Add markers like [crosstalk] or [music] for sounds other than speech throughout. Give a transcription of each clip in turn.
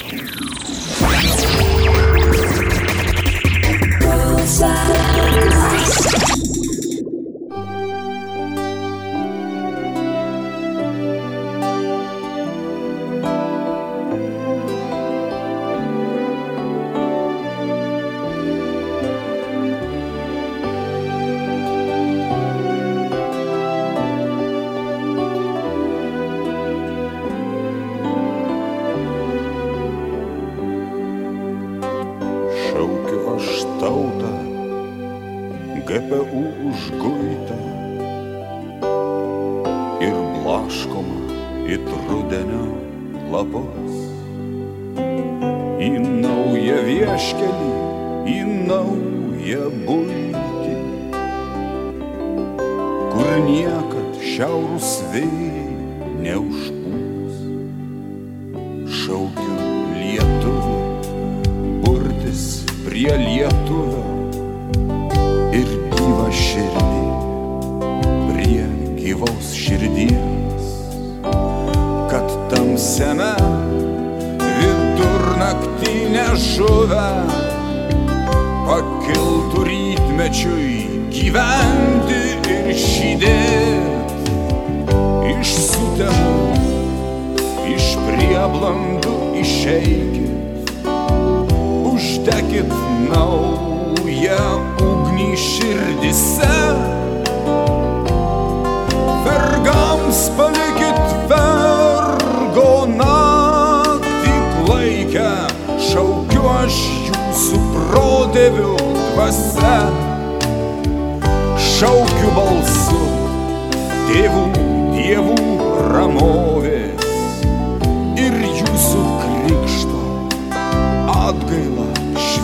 Šaukiu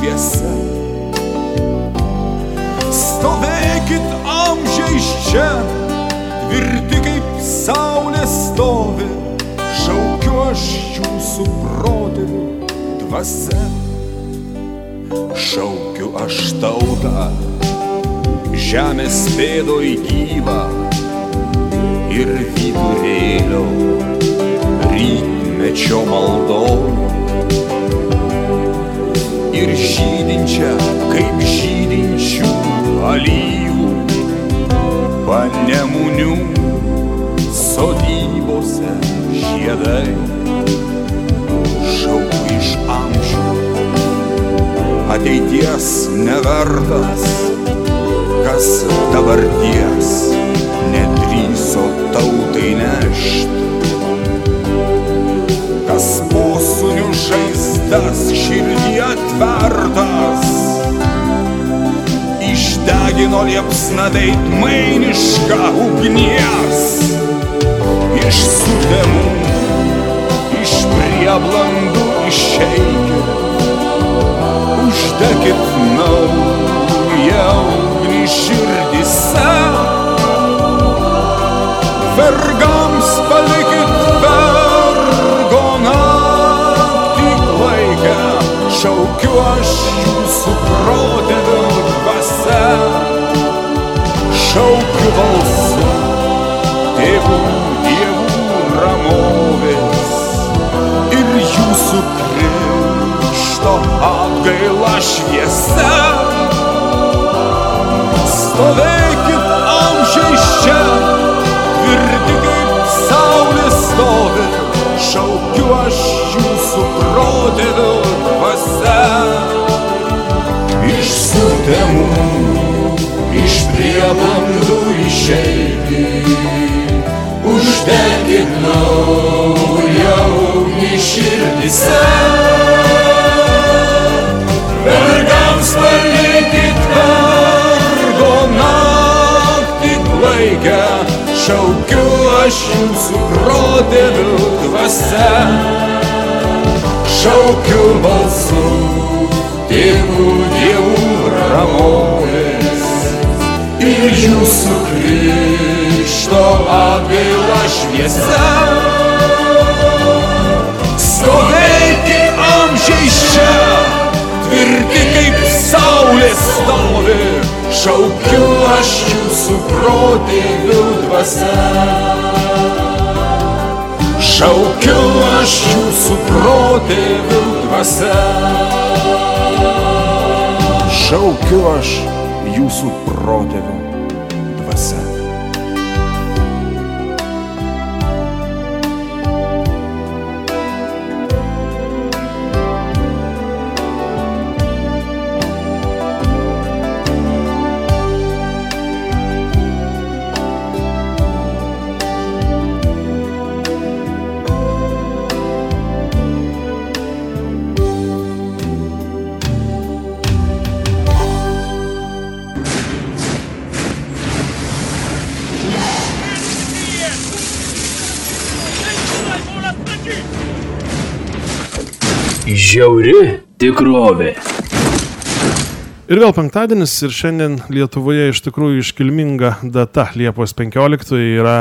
šviesa. Stovėkit amžiais čia, tvirti kaip saulė stovi, šaukiu aš jūsų protėvių dvasia. Šaukiu aš tautą, žemės pėdoj gyvą ir vidurėlio rytmečio maldom ir žydinčią kaip žydinčių alyvų panemunių sodybose žiedai šauku iš amžių. Ateities nevertas kas dabarties nedrįso tautai nešti kas posūnių žaizdas širdį atvertas, išdegino liepsna veidmainišką ugnies, iš sutemų, iš prieblandų išeikit, uždekit naują ugnį širdise, vergams palikit šaukiu aš jūsų protėvių dvasia, šaukiu balsu tėvų dievų ramovės ir jūsų krikšto atgaila šviesa. Stovėkit amžiais čia, tvirti kaip saulė stovi, šaukiu aš dvasia. Iš sutemų, iš prieblandų išeiti, uždegit naują ugnį širdise. Vergams palikit vergo naktį klaikę, šaukiu aš jūsų protėvių dvasia. Šaukiu balsu tėvų dievų ramovės ir jūsų krikšto atgaila šviesa. Stovėkit amžiais čia, tvirti kaip saulė stovi, šaukiu aš jūsų protėvių dvasia. Šaukiu aš jūsų protėvių dvasia. Šaukiu aš jūsų protėvių Žiauri tikrovė. Ir vėl penktadienis ir šiandien Lietuvoje iš tikrųjų iškilminga data Liepos 15 yra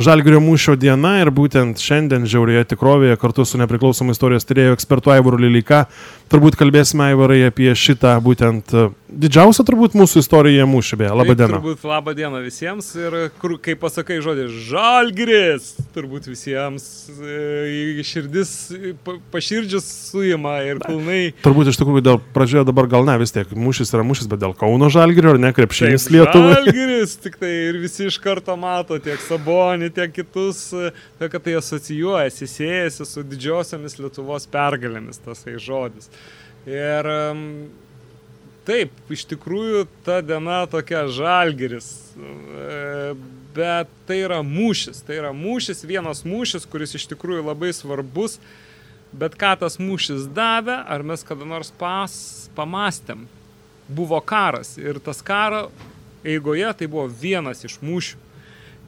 Žalgirio mūšio diena ir būtent šiandien žiaurioje tikrovėje kartu su nepriklausomu istorijos tyrėjų ekspertu Aivaru Lilika turbūt kalbėsime Aivarai apie šitą būtent didžiausią turbūt mūsų istorijoje mūšį beje. Labą dieną. Turbūt labą dieną visiems ir kur, kai pasakai žodį žalgris, turbūt visiems e, širdis, pa, paširdžius suima ir pilnai. Turbūt iš tikrųjų dėl pradžioje dabar gal ne vis tiek mūšis yra mūšis, bet dėl Kauno žalgirio ar ne krepšinis Lietuvai. Žalgiris, tik tai ir visi iš karto mato tiek Sabonį, tiek kitus, tai kad tai asocijuojasi, siejasi su didžiosiomis Lietuvos pergalėmis tasai žodis. Ir taip, iš tikrųjų ta diena tokia žalgeris, e, bet tai yra mūšis, tai yra mūšis, vienas mūšis, kuris iš tikrųjų labai svarbus, bet ką tas mūšis davė, ar mes kada nors pas, pamastėm. Buvo karas ir tas karo eigoje tai buvo vienas iš mūšių.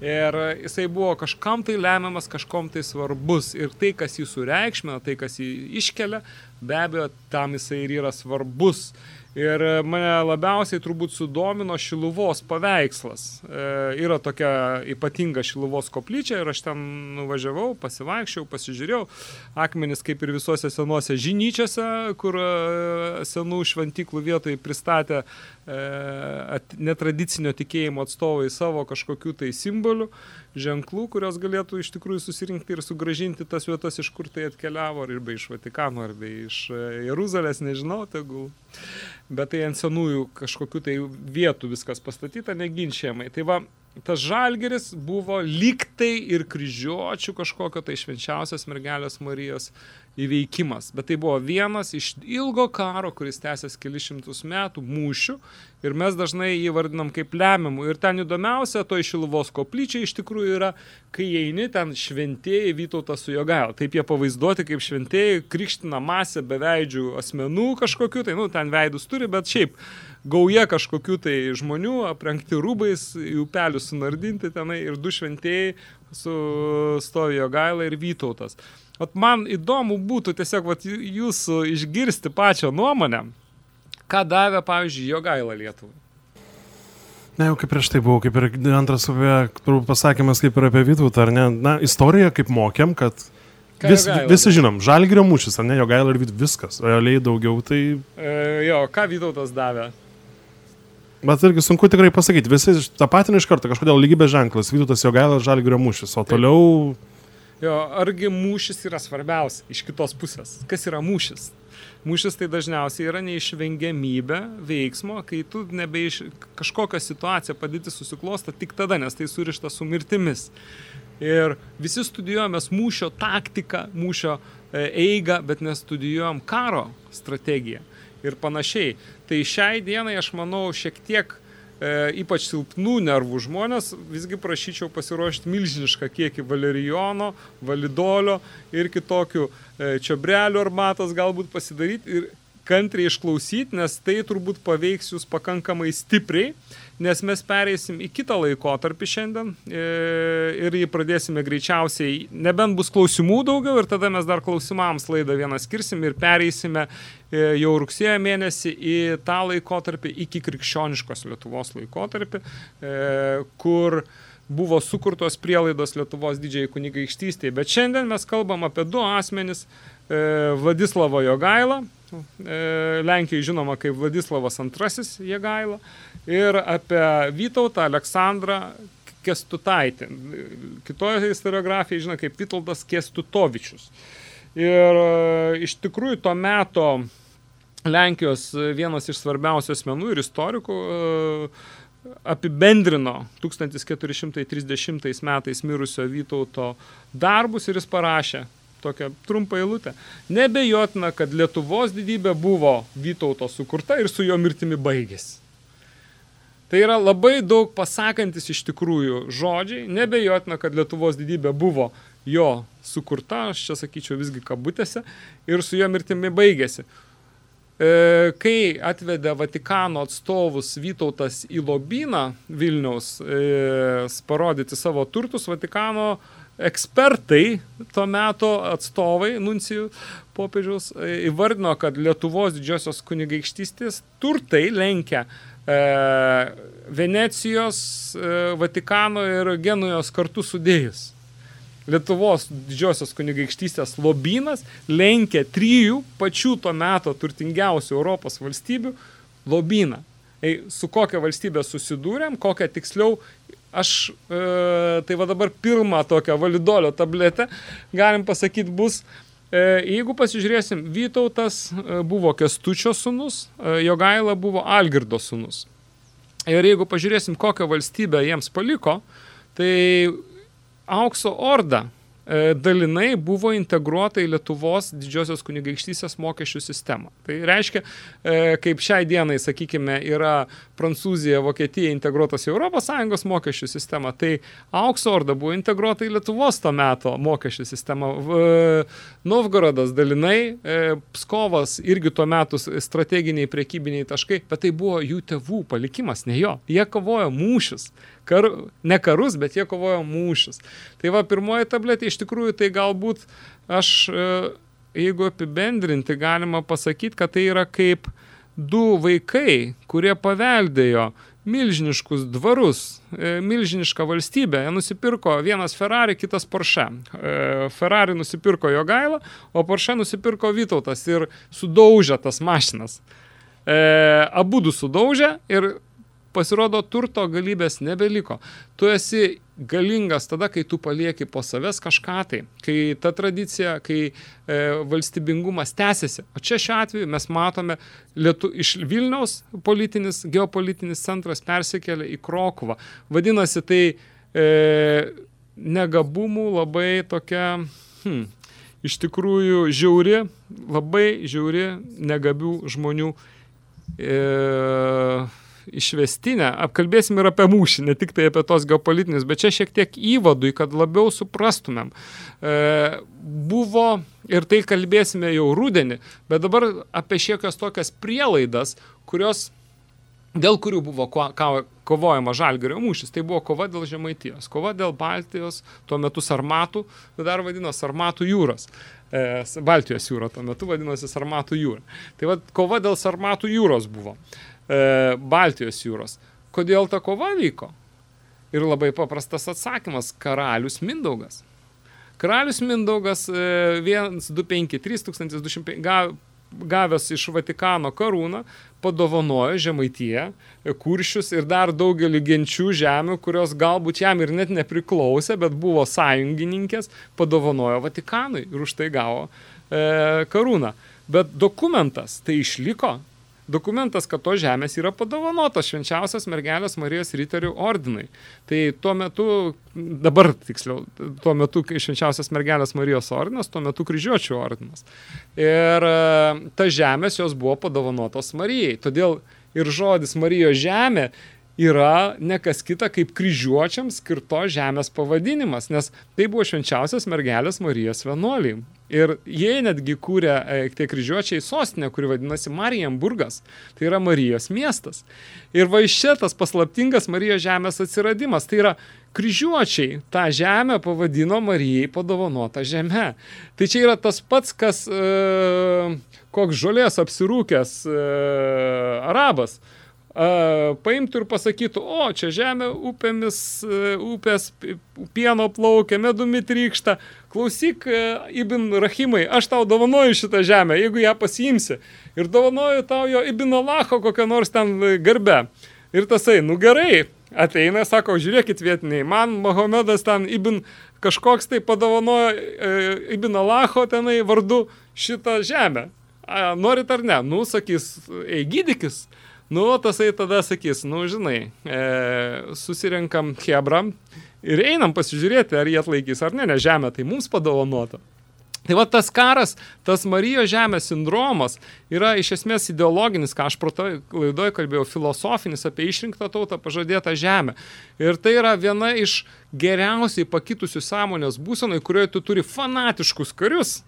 Ir jisai buvo kažkam tai lemiamas, kažkom tai svarbus. Ir tai, kas jį sureikšmina, tai, kas jį iškelia, be abejo, tam jisai ir yra svarbus. Ir mane labiausiai turbūt sudomino Šiluvos paveikslas. E, yra tokia ypatinga Šiluvos koplyčia ir aš ten nuvažiavau, pasivaikščiau, pasižiūrėjau. Akmenis kaip ir visuose senuose žinyčiose, kur e, senų šventyklų vietoj pristatė e, netradicinio tikėjimo atstovai savo kažkokių tai simbolių ženklų, kurios galėtų iš tikrųjų susirinkti ir sugražinti tas vietas, iš kur tai atkeliavo, ar be iš Vatikano, ar be iš e, Jeruzalės, nežinau, tegul. Bet tai ant senųjų kažkokių tai vietų viskas pastatyta, neginčiamai. Tai va, tas žalgeris buvo liktai ir kryžiuočių kažkokio tai švenčiausios mergelės Marijos įveikimas. Bet tai buvo vienas iš ilgo karo, kuris tęsės kelius šimtus metų, mūšių. Ir mes dažnai jį vardinam kaip lemiamų. Ir ten įdomiausia, to iš Ilvos koplyčia iš tikrųjų yra, kai eini ten šventėjai Vytautas su Jogaila. Taip jie pavaizduoti kaip šventėjai, krikština masę beveidžių asmenų kažkokiu, tai, nu, ten veidus turi, bet šiaip gauja kažkokių tai žmonių, aprengti rūbais, į upelius sunardinti tenai ir du šventėjai su stovi Jogaila ir Vytautas. Vat man įdomu būtų tiesiog vat, jūsų išgirsti pačią nuomonę, ką davė, pavyzdžiui, jo gaila Lietuvai. Na, jau kaip prieš tai buvo, kaip ir antras pasakymas, kaip ir apie Vytautą, ar ne? Na, istorija, kaip mokėm, kad vis, gaila, visi žinom, žalgirio mūšis, ar ne, jo gaila ir viskas, realiai daugiau tai... E, jo, ką Vytautas davė? Bet irgi sunku tikrai pasakyti, visi tą patį iš karto, kažkodėl lygybės ženklas, Vytautas jo gaila, žalgirio mūšis, o toliau... Jo, argi mūšis yra svarbiausia iš kitos pusės? Kas yra mūšis? Mūšis tai dažniausiai yra neišvengiamybė veiksmo, kai tu nebeiš kažkokią situaciją padėti susiklosta tik tada, nes tai surišta su mirtimis. Ir visi studijuojame mūšio taktiką, mūšio e, eigą, bet nestudijuojam karo strategiją ir panašiai. Tai šiai dienai aš manau šiek tiek e, ypač silpnų nervų žmonės, visgi prašyčiau pasiruošti milžinišką kiekį valerijono, validolio ir kitokių e, čiobrelių arbatos galbūt pasidaryti ir kantriai išklausyti, nes tai turbūt paveiks jūs pakankamai stipriai, nes mes pereisim į kitą laikotarpį šiandien e, ir jį pradėsime greičiausiai, nebent bus klausimų daugiau ir tada mes dar klausimams laidą vieną skirsim ir pereisime e, jau rugsėjo mėnesį į tą laikotarpį iki krikščioniškos Lietuvos laikotarpį, e, kur buvo sukurtos prielaidos Lietuvos didžiai kunigaikštystėje. Bet šiandien mes kalbam apie du asmenis Vladislavo Jogailą, Lenkijai žinoma kaip Vladislavas II Jėgaila ir apie Vytautą Aleksandrą Kestutaitė. Kitoje istoriografijoje žino kaip Vitoldas Kestutovičius. Ir e, iš tikrųjų to meto Lenkijos vienas iš svarbiausių asmenų ir istorikų e, apibendrino 1430 metais mirusio Vytauto darbus ir jis parašė tokią trumpą eilutę. Nebejotina, kad Lietuvos didybė buvo Vytauto sukurta ir su jo mirtimi baigėsi. Tai yra labai daug pasakantis iš tikrųjų žodžiai. Nebejotina, kad Lietuvos didybė buvo jo sukurta, aš čia sakyčiau visgi kabutėse, ir su jo mirtimi baigėsi. E, kai atvedė Vatikano atstovus Vytautas į lobyną Vilniaus e, parodyti savo turtus, Vatikano ekspertai, to meto atstovai, nuncijų popiežiaus, e, įvardino, kad Lietuvos didžiosios kunigaikštystės turtai lenkia Venecijos, e, Vatikano ir Genujos kartu sudėjus. Lietuvos didžiosios kunigaikštystės lobynas lenkia trijų pačių to meto turtingiausių Europos valstybių lobyną. Ei, su kokia valstybė susidūrėm, kokią tiksliau aš, e, tai va dabar pirmą tokią validolio tabletę, galim pasakyti, bus, e, jeigu pasižiūrėsim, Vytautas e, buvo Kestučio sunus, e, Jogaila buvo Algirdo sunus. Ir jeigu pažiūrėsim, kokią valstybę jiems paliko, tai aukso orda e, dalinai buvo integruota į Lietuvos didžiosios kunigaikštysės mokesčių sistemą. Tai reiškia, e, kaip šiai dienai, sakykime, yra Prancūzija, Vokietija integruotos į ES mokesčių sistemą, tai aukso orda buvo integruota į Lietuvos to meto mokesčių sistemą. Novgorodas dalinai, e, Pskovas irgi tuo metu strateginiai priekybiniai taškai, bet tai buvo jų tėvų palikimas, ne jo. Jie kovojo mūšius kar, ne karus, bet jie kovojo mūšius. Tai va, pirmoji tabletė iš tikrųjų tai galbūt aš, e, jeigu apibendrinti, galima pasakyti, kad tai yra kaip du vaikai, kurie paveldėjo milžiniškus dvarus, e, milžinišką valstybę. Jie nusipirko vienas Ferrari, kitas Porsche. E, Ferrari nusipirko Jogailą, o Porsche nusipirko Vytautas ir sudaužė tas mašinas. Abu du sudaužė ir pasirodo turto galybės nebeliko. Tu esi galingas tada, kai tu palieki po savęs kažką tai, kai ta tradicija, kai e, valstybingumas tęsiasi. O čia šiuo atveju mes matome, Lietu, iš Vilniaus politinis, geopolitinis centras persikėlė į Krokuvą. Vadinasi, tai e, negabumų labai tokia, hm, iš tikrųjų žiauri, labai žiauri negabių žmonių. E, išvestinę, apkalbėsim ir apie mūšį, ne tik tai apie tos geopolitinius, bet čia šiek tiek įvadui, kad labiau suprastumėm. E, buvo, ir tai kalbėsime jau rudenį, bet dabar apie šiekios tokias prielaidas, kurios dėl kurių buvo ko, ko, kovojama Žalgirio mūšis. Tai buvo kova dėl Žemaitijos, kova dėl Baltijos, tuo metu Sarmatų, dar vadino Sarmatų jūros. E, Baltijos jūra tuo metu vadinosi Sarmatų jūra. Tai va, kova dėl Sarmatų jūros buvo. E, Baltijos jūros. Kodėl ta kova vyko? Ir labai paprastas atsakymas - karalius Mindaugas. Karalius Mindaugas 1253 1205 gavęs iš Vatikano karūną, padovanojo Žemaitiją, kuršius ir dar daugelį genčių žemių, kurios galbūt jam ir net nepriklausė, bet buvo sąjungininkės, padovanojo Vatikanui ir už tai gavo e, karūną. Bet dokumentas tai išliko dokumentas, kad to žemės yra padovanotos švenčiausios mergelės Marijos riterių ordinai. Tai tuo metu, dabar tiksliau, tuo metu, švenčiausios mergelės Marijos ordinas, tuo metu kryžiuočių ordinas. Ir e, ta žemės jos buvo padovanotos Marijai. Todėl ir žodis Marijos žemė yra nekas kita kaip kryžiuočiams skirto žemės pavadinimas, nes tai buvo švenčiausias mergelės Marijos vienuoliai. Ir jie netgi kūrė e, tie kryžiuočiai sostinę, kuri vadinasi Marijamburgas. Tai yra Marijos miestas. Ir va iš čia tas paslaptingas Marijos žemės atsiradimas. Tai yra kryžiuočiai tą žemę pavadino Marijai padovanota žemė. Tai čia yra tas pats, kas e, koks žolės apsirūkęs e, arabas paimtų ir pasakytų, o čia žemė upėmis, e, upės pieno plaukia, medumi trykšta, klausyk, e, Ibn Rahimai, aš tau dovanoju šitą žemę, jeigu ją pasiimsi, ir dovanoju tau jo Ibn Alacho kokią nors ten garbę. Ir tasai, nu gerai, ateina, sako, žiūrėkit vietiniai, man Mohamedas ten Ibn kažkoks tai padovanojo e, Ibn Alacho tenai vardu šitą žemę. A, norit ar ne? Nu, sakys, ei gydykis. Nu, tasai tada sakys, nu, žinai, e, susirenkam Hebram ir einam pasižiūrėti, ar jie atlaikys ar ne, nes žemė tai mums padovanota. Tai va tas karas, tas Marijos žemės sindromas yra iš esmės ideologinis, ką aš laidoje kalbėjau, filosofinis apie išrinktą tautą pažadėtą žemę. Ir tai yra viena iš geriausiai pakitusių sąmonės būsenai, kurioje tu turi fanatiškus karius,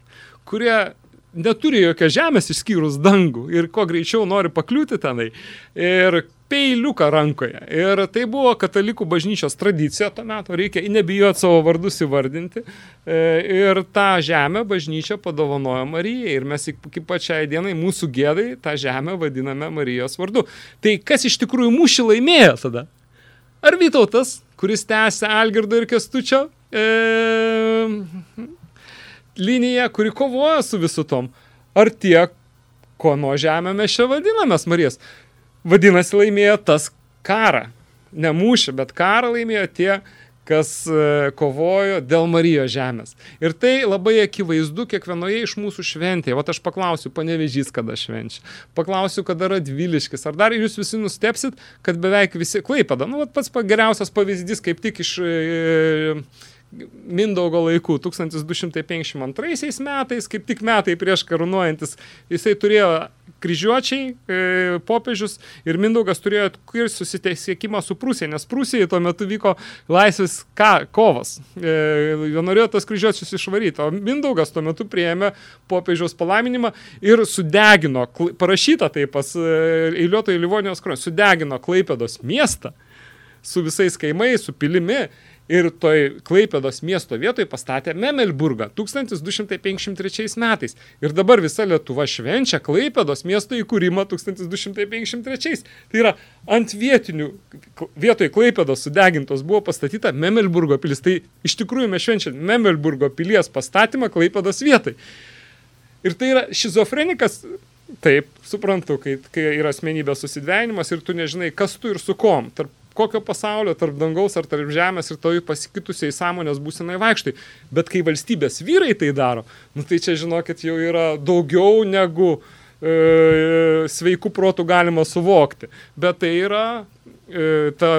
kurie neturi jokios žemės išskyrus dangų ir kuo greičiau nori pakliūti tenai. Ir peiliuką rankoje. Ir tai buvo katalikų bažnyčios tradicija to meto, reikia nebijoti savo vardus įvardinti. E, ir tą žemę bažnyčia padovanojo Marijai. Ir mes iki pačiai dienai mūsų gėdai tą žemę vadiname Marijos vardu. Tai kas iš tikrųjų mūšį laimėjo tada? Ar Vytautas, kuris tęsė Algirdo ir Kestučio e, liniją, kuri kovoja su visu tom? Ar tie, ko nuo žemė mes čia vadinamės Marijas? Vadinasi, laimėjo tas karą. Ne mūšį, bet karą laimėjo tie, kas e, kovojo dėl Marijos žemės. Ir tai labai akivaizdu kiekvienoje iš mūsų šventėje. Vat aš paklausiu, panevežys kada švenčia. Paklausiu, kada Radviliškis. Ar dar jūs visi nustepsit, kad beveik visi Klaipada. Nu, vat pats geriausias pavyzdys, kaip tik iš... E, Mindaugo laikų 1252 metais, kaip tik metai prieš karūnuojantis, jisai turėjo kryžiuočiai, e, popiežius ir Mindaugas turėjo ir susitiekimą su Prūsija, nes Prūsijai tuo metu vyko laisvės ką, kovas. E, jie norėjo tas kryžiuočius išvaryti, o Mindaugas tuo metu prieėmė popiežiaus palaiminimą ir sudegino, parašyta tai pas e, eiliuotojų Livonijos kronės, sudegino Klaipėdos miestą su visais kaimais, su pilimi ir toj Klaipėdos miesto vietoj pastatė Memelburgą 1253 metais. Ir dabar visa Lietuva švenčia Klaipėdos miesto įkūrimą 1253. Tai yra ant vietinių, vietoj Klaipėdos sudegintos buvo pastatyta Memelburgo pilis. Tai iš tikrųjų mes švenčiam Memelburgo pilies pastatymą Klaipėdos vietai. Ir tai yra šizofrenikas, taip, suprantu, kai, kai yra asmenybės susidvenimas ir tu nežinai, kas tu ir su kom. Tarp kokio pasaulio, tarp dangaus ar tarp žemės ir toj pasikitusiai sąmonės būsenai vaikštai. Bet kai valstybės vyrai tai daro, nu tai čia žinokit jau yra daugiau negu e, sveikų protų galima suvokti. Bet tai yra e, ta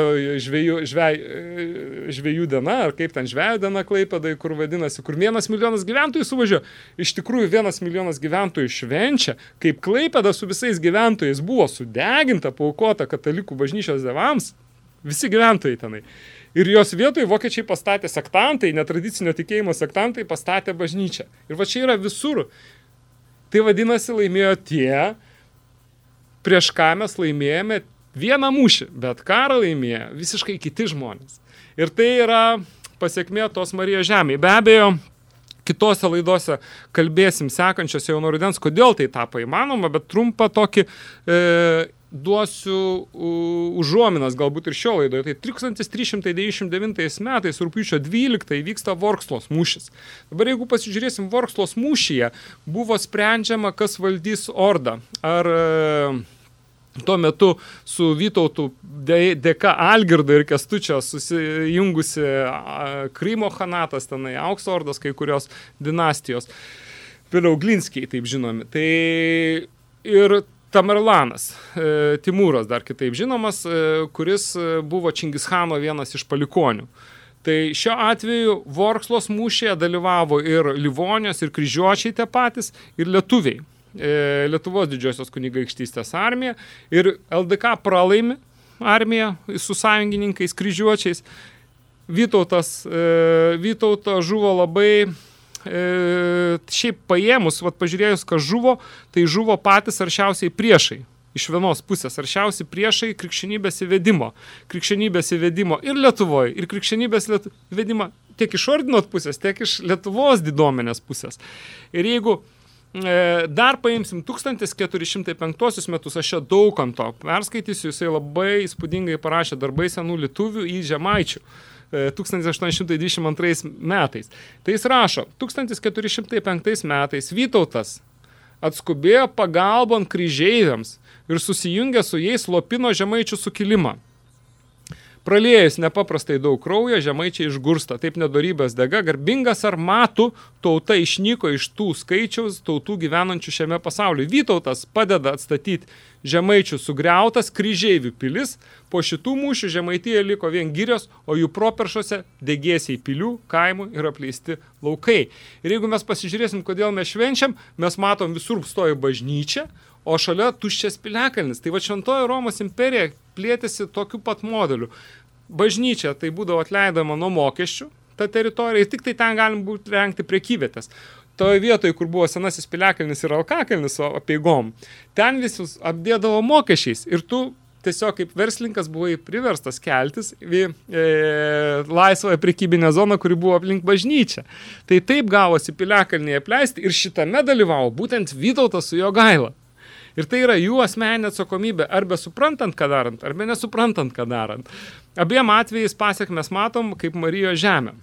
žvėjų, žvėj, e, žvėjų diena, ar kaip ten žvėjų diena Klaipėdai, kur vadinasi, kur vienas milijonas gyventojų suvažiuoja. Iš tikrųjų, vienas milijonas gyventojų švenčia, kaip Klaipėda su visais gyventojais buvo sudeginta, paukota katalikų bažnyčios devams, visi gyventojai tenai. Ir jos vietoj vokiečiai pastatė sektantai, netradicinio tikėjimo sektantai pastatė bažnyčią. Ir va čia yra visur. Tai vadinasi laimėjo tie, prieš ką mes laimėjome vieną mūšį, bet karą laimėjo visiškai kiti žmonės. Ir tai yra pasiekmė tos Marijos žemėje. Be abejo, kitose laidose kalbėsim sekančios jau nuo rudens, kodėl tai tapo įmanoma, bet trumpą tokį e, duosiu užuominas galbūt ir šio laidoje. Tai 1399 metais, rūpiučio 12, vyksta Vorkslos mūšis. Dabar jeigu pasižiūrėsim Vorkslos mūšyje, buvo sprendžiama, kas valdys ordą. Ar e, tuo metu su Vytautu dėka Algirdo ir Kestučio susijungusi Krymo hanatas, tenai aukso ordas, kai kurios dinastijos. Vėliau Glinskiai, taip žinomi. Tai ir Tamerlanas, e, Timūras dar kitaip žinomas, e, kuris e, buvo Čingischano vienas iš palikonių. Tai šiuo atveju Vorkslos mūšėje dalyvavo ir Livonijos, ir kryžiuočiai tie patys, ir lietuviai. Lietuvos didžiosios kunigaikštystės armija ir LDK pralaimi armiją su sąjungininkais kryžiuočiais. Vytautas, Vytautas žuvo labai e, šiaip paėmus, vat, pažiūrėjus, kas žuvo, tai žuvo patys aršiausiai priešai. Iš vienos pusės aršiausi priešai krikščionybės įvedimo. Krikščionybės įvedimo ir Lietuvoje, ir krikščionybės įvedimo tiek iš ordinot pusės, tiek iš Lietuvos diduomenės pusės. Ir jeigu e, dar paimsim 1405 metus, aš čia daug ant to perskaitysiu, jisai labai įspūdingai parašė darbai senų lietuvių į žemaičių. 1822 metais. Tai jis rašo, 1405 metais Vytautas atskubėjo pagalbon kryžeiviams ir susijungė su jais lopino žemaičių sukilimą. Praliejus nepaprastai daug kraujo, žemaičiai išgursta, taip nedorybės dega, garbingas ar matų, tauta išnyko iš tų skaičiaus tautų gyvenančių šiame pasaulyje. Vytautas padeda atstatyti žemaičių sugriautas kryžeivių pilis, po šitų mūšių žemaityje liko vien gyrios, o jų properšose degėsiai pilių, kaimų ir apleisti laukai. Ir jeigu mes pasižiūrėsim, kodėl mes švenčiam, mes matom visur stoja bažnyčia, o šalia tuščias piliakalnis. Tai va šventojo Romos imperija plėtėsi tokiu pat modeliu. Bažnyčia tai būdavo atleidama nuo mokesčių, ta teritorija, ir tik tai ten galim būti rengti priekyvietės. Toje vietoje, kur buvo senasis piliakalnis ir alkakalnis apieigom, ten visus apdėdavo mokesčiais ir tu tiesiog kaip verslininkas buvai priverstas keltis į e, laisvąją prekybinę zoną, kuri buvo aplink bažnyčią. Tai taip gavosi piliakalniai apleisti ir šitame dalyvavo būtent Vytautas su jo gaila. Ir tai yra jų asmeninė atsakomybė, arba suprantant, ką darant, arba nesuprantant, ką darant. Abiem atvejais pasiekmes matom kaip Marijos žemė.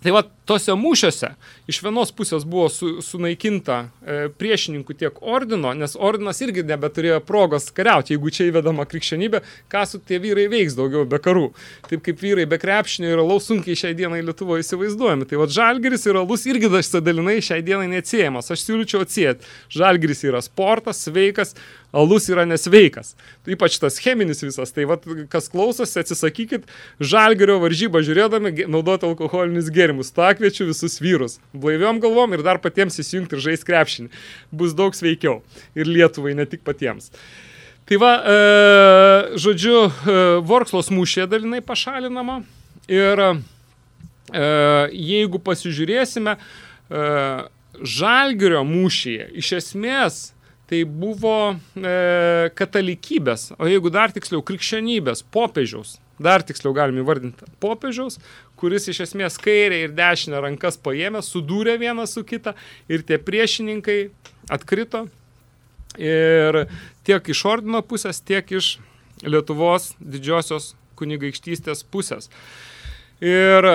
Tai va, tose mūšiuose iš vienos pusės buvo su, sunaikinta e, priešininkų tiek ordino, nes ordinas irgi nebeturėjo progos kariauti, jeigu čia įvedama krikščionybė, ką su tie vyrai veiks daugiau be karų. Taip kaip vyrai be krepšinio ir alaus sunkiai šiai dienai Lietuvoje įsivaizduojami. Tai va, žalgeris ir alus irgi dažnai šiai dienai neatsiejamas. Aš siūlyčiau atsieti. Žalgeris yra sportas, sveikas, alus yra nesveikas. Ypač tas cheminis visas. Tai vat, kas klausosi, atsisakykit žalgerio varžybą žiūrėdami naudoti alkoholinius gėrimus. Ta kviečiu visus vyrus. Blaiviom galvom ir dar patiems įsijungti ir žaisti krepšinį. Bus daug sveikiau. Ir Lietuvai, ne tik patiems. Tai va, e, žodžiu, e, Vorkslos mūšė dalinai pašalinama. Ir e, jeigu pasižiūrėsime, e, Žalgirio mūšyje iš esmės tai buvo e, katalikybės, o jeigu dar tiksliau krikščionybės, popiežiaus, dar tiksliau galim įvardinti, popiežiaus, kuris iš esmės kairę ir dešinę rankas paėmė, sudūrė vieną su kita ir tie priešininkai atkrito ir tiek iš ordino pusės, tiek iš Lietuvos didžiosios kunigaikštystės pusės. Ir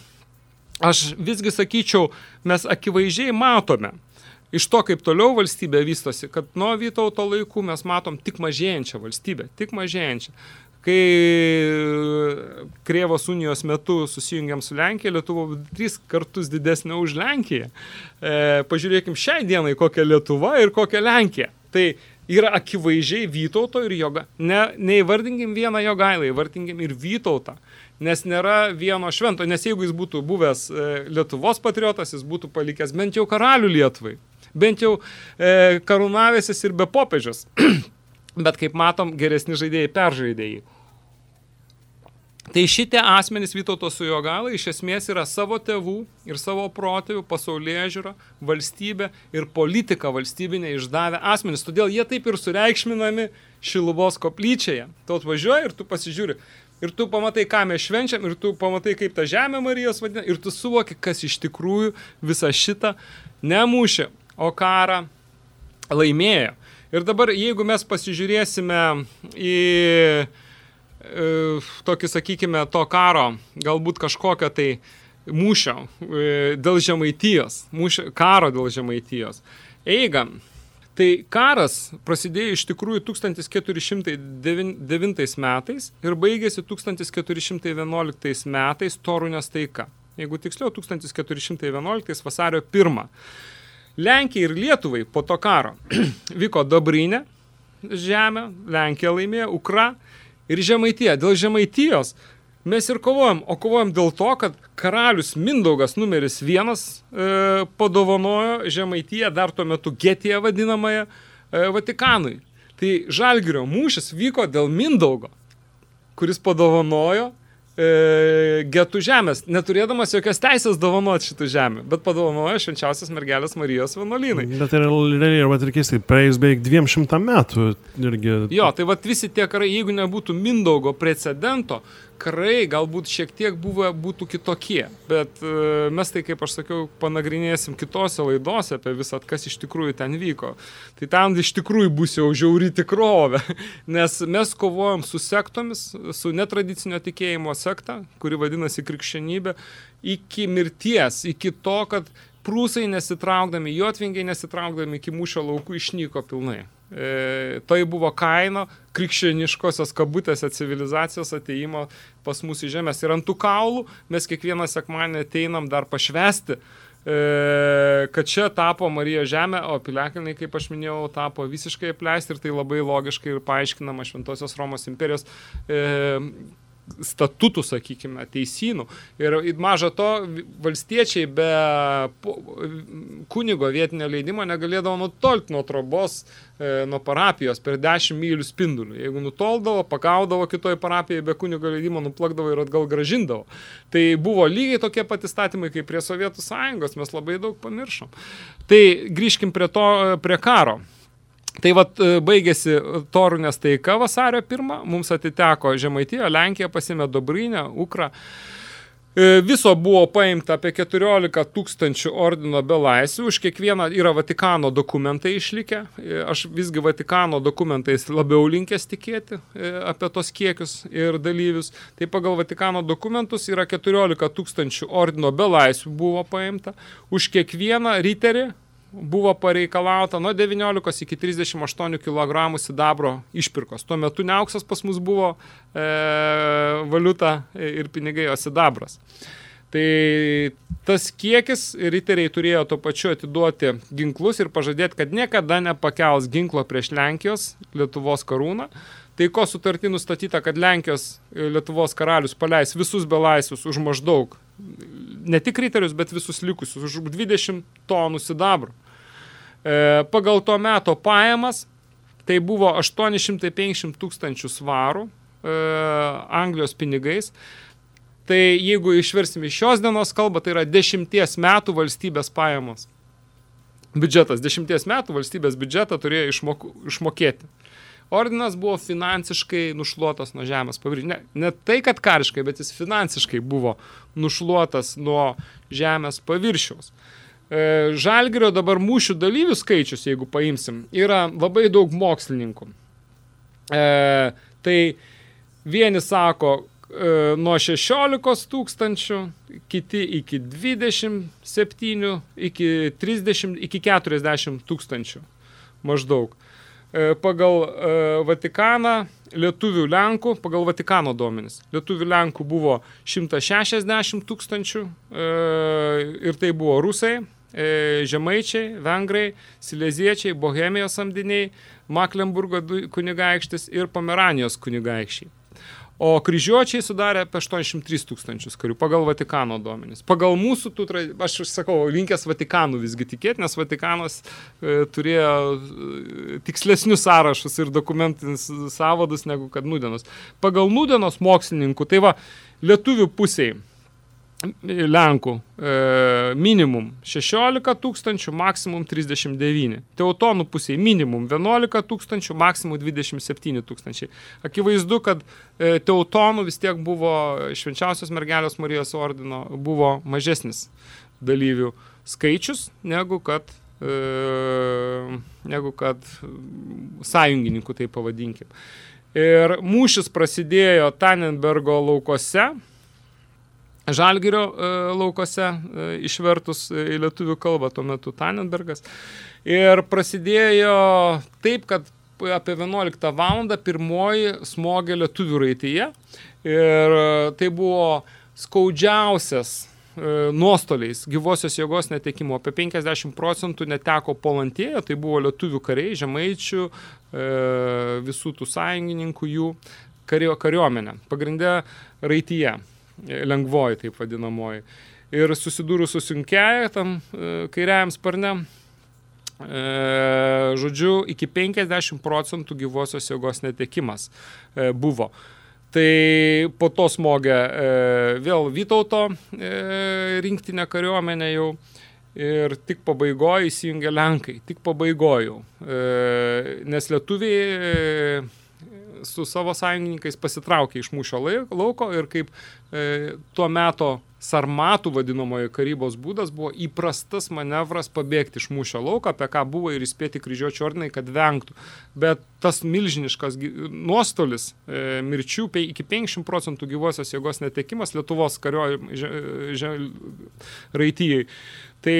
[clears throat] aš visgi sakyčiau, mes akivaizdžiai matome, iš to, kaip toliau valstybė vystosi, kad nuo Vytauto laikų mes matom tik mažėjančią valstybę, tik mažėjančią. Kai Krievos unijos metu susijungiam su Lenkija, Lietuva tris kartus didesnė už Lenkiją. E, pažiūrėkim šiai dienai, kokia Lietuva ir kokia Lenkija. Tai yra akivaizdžiai Vytauto ir joga. Ne, neįvardinkim vieną jogailą, įvardinkim ir Vytautą. Nes nėra vieno švento, nes jeigu jis būtų buvęs e, Lietuvos patriotas, jis būtų palikęs bent jau karalių Lietuvai bent jau e, karūnavęsis ir be popiežius. [clears throat] Bet kaip matom, geresni žaidėjai peržaidėjai. Tai šitie asmenys Vytauto su jo galai iš esmės yra savo tėvų ir savo protėvių pasaulyje žiūro, valstybė ir politika valstybinė išdavę asmenys. Todėl jie taip ir sureikšminami Šilubos koplyčiaje. Tu atvažiuoji ir tu pasižiūri. Ir tu pamatai, ką mes švenčiam, ir tu pamatai, kaip ta žemė Marijos vadina, ir tu suvoki, kas iš tikrųjų visą šitą nemušė, o karą laimėjo. Ir dabar, jeigu mes pasižiūrėsime į e, tokį, sakykime, to karo, galbūt kažkokio tai mūšio e, dėl žemaitijos, mūšio, karo dėl žemaitijos, eiga, tai karas prasidėjo iš tikrųjų 1409 metais ir baigėsi 1411 metais Torunės taika. Jeigu tiksliau, 1411 vasario 1. Lenkijai ir Lietuvai po to karo [clears throat] vyko Dobrinė žemė, Lenkija laimėjo, Ukra ir Žemaitija. Dėl Žemaitijos mes ir kovojam, o kovojam dėl to, kad karalius Mindaugas numeris vienas e, padovanojo Žemaitiją dar tuo metu Getiją vadinamąją e, Vatikanui. Tai Žalgirio mūšis vyko dėl Mindaugo, kuris padovanojo e, getų žemės, neturėdamas jokios teisės dovanoti šitų žemę, bet padovanojo švenčiausias mergelės Marijos vienuolynai. Bet ir realiai, arba ir keistai, praėjus beveik 200 metų irgi. Jo, tai vad visi tie karai, jeigu nebūtų Mindaugo precedento, karai galbūt šiek tiek buvo, būtų kitokie, bet e, mes tai, kaip aš sakiau, panagrinėsim kitose laidose apie visą, kas iš tikrųjų ten vyko. Tai ten iš tikrųjų bus jau žiauri tikrovė, [laughs] nes mes kovojam su sektomis, su netradicinio tikėjimo sekta, kuri vadinasi krikščionybė, iki mirties, iki to, kad prūsai nesitraukdami, juotvingiai nesitraukdami iki mūšio laukų išnyko pilnai. E, tai buvo kaina krikščioniškosios kabutėse civilizacijos ateimo pas mūsų žemės. Ir ant tų kaulų mes kiekvieną sekmanį ateinam dar pašvesti, e, kad čia tapo Marija žemė, o piliakalniai, kaip aš minėjau, tapo visiškai apleisti ir tai labai logiškai ir paaiškinama Šventosios Romos imperijos e, statutų, sakykime, teisynų. Ir maža to, valstiečiai be kunigo vietinio leidimo negalėdavo nutolti nuo trobos, e, nuo parapijos per 10 mylių spindulių. Jeigu nutoldavo, pagaudavo kitoj parapijai be kunigo leidimo, nuplakdavo ir atgal gražindavo. Tai buvo lygiai tokie pat įstatymai kaip prie Sovietų sąjungos, mes labai daug pamiršom. Tai grįžkim prie, to, prie karo. Tai vat e, baigėsi Torunės taika vasario 1, mums atiteko Žemaitija, Lenkija pasimė Dobrinę, Ukrą. E, viso buvo paimta apie 14 tūkstančių ordino belaisvių, už kiekvieną yra Vatikano dokumentai išlikę, e, aš visgi Vatikano dokumentais labiau linkęs tikėti apie tos kiekius ir dalyvius, tai pagal Vatikano dokumentus yra 14 tūkstančių ordino belaisvių buvo paimta, už kiekvieną riterį buvo pareikalauta nuo 19 iki 38 kg sidabro išpirkos. Tuo metu ne auksas pas mus buvo e, valiuta ir pinigai, o sidabras. Tai tas kiekis riteriai turėjo to pačiu atiduoti ginklus ir pažadėti, kad niekada nepakels ginklo prieš Lenkijos Lietuvos karūną. Taiko sutartį nustatyta, kad Lenkijos Lietuvos karalius paleis visus belaisvius už maždaug ne tik riterius, bet visus likusius už 20 tonų sidabro. E, pagal to meto pajamas tai buvo 850 tūkstančių svarų e, Anglijos pinigais. Tai jeigu išversim iš šios dienos kalbą, tai yra dešimties metų valstybės pajamos. Biudžetas, dešimties metų valstybės biudžetą turėjo išmok, išmokėti. Ordinas buvo finansiškai nušluotas nuo žemės paviršiaus. Ne, ne tai, kad kariškai, bet jis finansiškai buvo nušluotas nuo žemės paviršiaus. E, Žalgirio dabar mūšių dalyvių skaičius, jeigu paimsim, yra labai daug mokslininkų. E, tai vieni sako e, nuo 16 tūkstančių, kiti iki 27, iki 30, iki 40 tūkstančių maždaug. E, pagal e, Vatikaną lietuvių Lenkų, pagal Vatikano duomenis. Lietuvių Lenkų buvo 160 tūkstančių e, ir tai buvo rusai, žemaičiai, vengrai, sileziečiai, bohemijos samdiniai, Maklenburgo kunigaikštis ir Pomeranijos kunigaikščiai. O kryžiuočiai sudarė apie 803 tūkstančius karių pagal Vatikano duomenis. Pagal mūsų, tų, aš sakau, linkęs Vatikanų visgi tikėti, nes Vatikanas e, turėjo e, tikslesnius sąrašus ir dokumentinius savadus negu kad nudenos. Pagal nudenos mokslininkų, tai va, lietuvių pusiai Lenkų e, minimum 16 tūkstančių, maksimum 39. Teutonų pusėje minimum 11 tūkstančių, maksimum 27 tūkstančiai. Akivaizdu, kad e, Teutonų vis tiek buvo švenčiausios mergelės Marijos ordino buvo mažesnis dalyvių skaičius negu kad, e, negu kad sąjungininkų, tai pavadinkim. Ir mūšis prasidėjo Tannenbergo laukose Žalgirio e, laukose e, išvertus į lietuvių kalbą tuo metu Tannenbergas. Ir prasidėjo taip, kad apie 11 val. pirmoji smogė lietuvių raityje. Ir e, tai buvo skaudžiausias nuostoliais gyvosios jėgos netekimo. Apie 50 procentų neteko Polantėje, tai buvo lietuvių kariai, žemaičių, visų tų sąjungininkų jų kario, kariuomenė. Pagrindė raityje lengvoji taip vadinamoji. Ir susidūrus su sunkiaja tam e, kairiajam sparne, e, žodžiu, iki 50 procentų gyvosios jėgos netekimas e, buvo. Tai po to smogė vėl Vytauto rinktinė kariuomenė jau ir tik pabaigoje įsijungė Lenkai, tik pabaigoje. Nes lietuviai su savo sąjungininkais pasitraukė iš mūšio lauko ir kaip e, tuo meto sarmatų vadinamojo karybos būdas buvo įprastas manevras pabėgti iš mūšio lauko, apie ką buvo ir įspėti kryžiuočių ordinai, kad vengtų. Bet tas milžiniškas nuostolis, e, mirčių iki 50 procentų gyvosios jėgos netekimas Lietuvos kario raitijai. Tai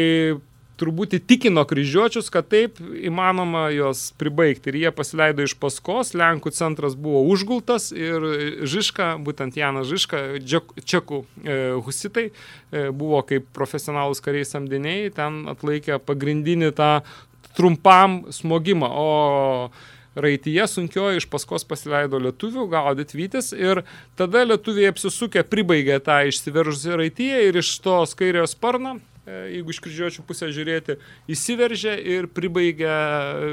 turbūt įtikino kryžiuočius, kad taip įmanoma juos pribaigti. Ir jie pasileido iš paskos, Lenkų centras buvo užgultas ir Žiška, būtent Janas Žiška, čekų e, husitai, e, buvo kaip profesionalus kariai samdiniai, ten atlaikė pagrindinį tą trumpam smogimą, o raityje sunkioji iš paskos pasileido lietuvių gaudyti vytis ir tada lietuviai apsisukę pribaigė tą išsiveržusią raityje ir iš to kairiojo sparno, jeigu iš kryžiuočių pusę žiūrėti, įsiveržė ir pribaigė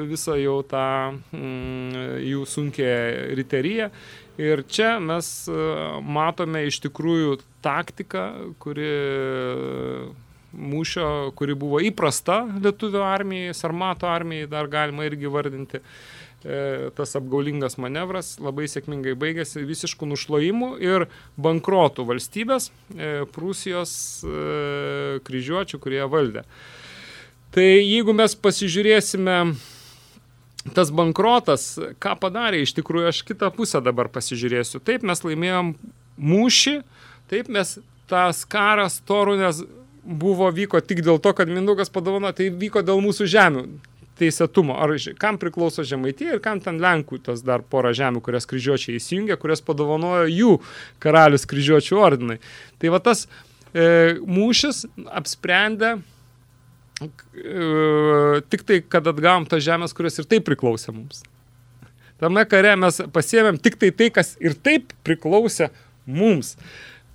visą jau tą mm, jų sunkę riteriją. Ir čia mes e, matome iš tikrųjų taktiką, kuri mūšio, kuri buvo įprasta lietuvių armijai, sarmato armijai, dar galima irgi vardinti. E, tas apgaulingas manevras labai sėkmingai baigėsi visiškų nušlojimų ir bankrotų valstybės e, Prūsijos e, kryžiuočių, kurie valdė. Tai jeigu mes pasižiūrėsime tas bankrotas, ką padarė, iš tikrųjų aš kitą pusę dabar pasižiūrėsiu. Taip mes laimėjom mūšį, taip mes tas karas Torunės buvo vyko tik dėl to, kad Mindaugas padovano, tai vyko dėl mūsų žemių teisėtumo. Ar kam priklauso Žemaitija ir kam ten Lenkų tas dar pora žemių, kurias kryžiuočiai įsijungė, kurias padovanojo jų karalius kryžiuočių ordinai. Tai va tas e, mūšis apsprendė e, tik tai, kad atgavom tas žemės, kurios ir taip priklausė mums. Tame kare mes pasiėmėm tik tai tai, kas ir taip priklausė mums.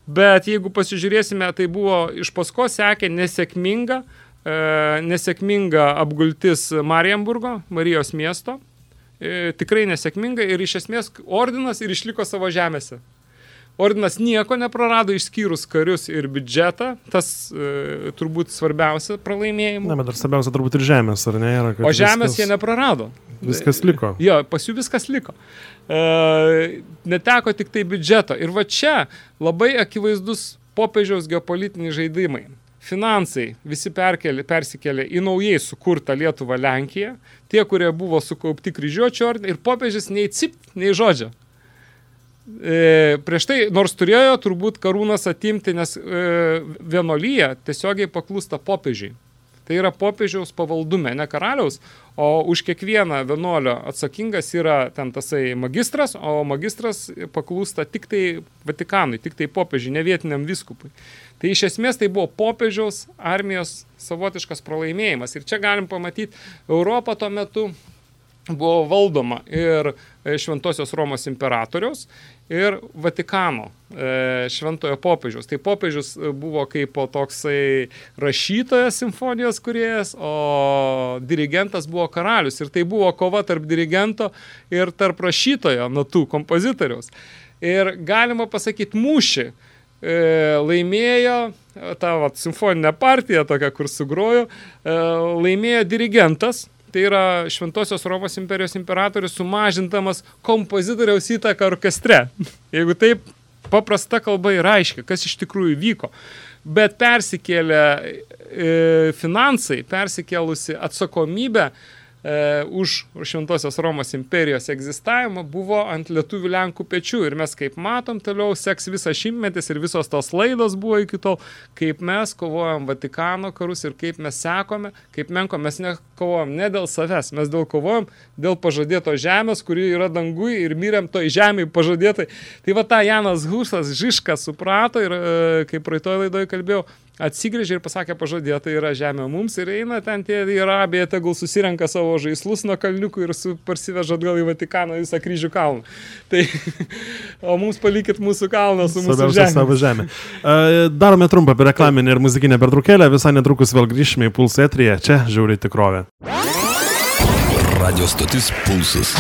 Bet jeigu pasižiūrėsime, tai buvo iš paskos sekė nesėkminga, e, nesėkminga apgultis Marienburgo, Marijos miesto. E, tikrai nesėkminga ir iš esmės ordinas ir išliko savo žemėse. Ordinas nieko neprarado išskyrus karius ir biudžetą, tas e, turbūt svarbiausia pralaimėjimų. Na, bet dar svarbiausia turbūt ir žemės, ar ne? Yra, O žemės viskas, jie neprarado. Viskas liko. Jo, pas jų viskas liko. E, neteko tik tai biudžeto. Ir va čia labai akivaizdus popiežiaus geopolitiniai žaidimai. Finansai visi perkelė, persikėlė į naujai sukurtą Lietuvą Lenkiją, tie, kurie buvo sukaupti kryžiuočio ordinai ir popiežius nei cip, nei žodžio. E, prieš tai, nors turėjo turbūt karūnas atimti, nes e, vienolyje tiesiogiai paklūsta popiežiai. Tai yra popiežiaus pavaldume, ne karaliaus, o už kiekvieną vienuolio atsakingas yra ten tasai magistras, o magistras paklūsta tik tai Vatikanui, tik tai popiežiui, ne vietiniam viskupui. Tai iš esmės tai buvo popiežiaus armijos savotiškas pralaimėjimas. Ir čia galim pamatyti, Europą tuo metu buvo valdoma ir e, Šventosios Romos imperatoriaus ir Vatikano e, šventojo popiežiaus. Tai popiežius e, buvo kaip toksai rašytojas simfonijos kuriejas, o dirigentas buvo karalius. Ir tai buvo kova tarp dirigento ir tarp rašytojo, natų kompozitoriaus. Ir galima pasakyti mūšį laimėjo e, tą vat, simfoninę partiją, tokią, kur sugrojo, e, laimėjo dirigentas, tai yra Šventosios Romos imperijos imperatorius sumažintamas kompozitoriaus įtaka orkestre. [laughs] Jeigu taip paprasta kalba ir aiškia, kas iš tikrųjų vyko. Bet persikėlė e, finansai, persikėlusi atsakomybė e, už Šventosios Romos imperijos egzistavimą buvo ant lietuvių Lenkų pečių. Ir mes, kaip matom, toliau seks visą šimtmetis ir visos tos laidos buvo iki tol, kaip mes kovojam Vatikano karus ir kaip mes sekome, kaip menko mes nekovojam ne dėl savęs, mes dėl kovojam dėl pažadėto žemės, kuri yra dangui ir mirėm toj žemėje pažadėtai. Tai va tą Janas Husas Žiškas suprato ir, e, kaip praeitoj laidoje kalbėjau, atsigrėžė ir pasakė pažadėta yra žemė mums ir eina ten tie į Arabiją, tegul susirenka savo žaislus nuo kalniukų ir su, parsiveža atgal į Vatikaną visą kryžių kalną. [laughs] Tai, o mums palikit mūsų kalną su mūsų Svarbiausia žemė. savo žemė. E, Darome trumpą reklaminę ir muzikinę pertraukėlę, visai netrukus vėl grįžime į pulsą etriją, čia žiauriai tikrovė. Radio stotis Pulsas.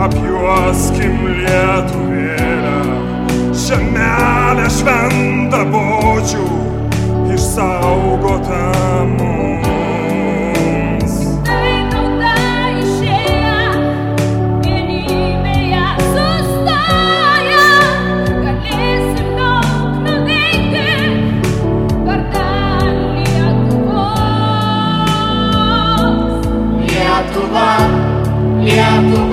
apjuoskim lietuvėlę žemelę šventą bodžių išsaugotą mums. Tai tauta išėję, vienybėje sustoja, galėsim daug nuveikti vardan Lietuvos. Lietuva, Lietuva.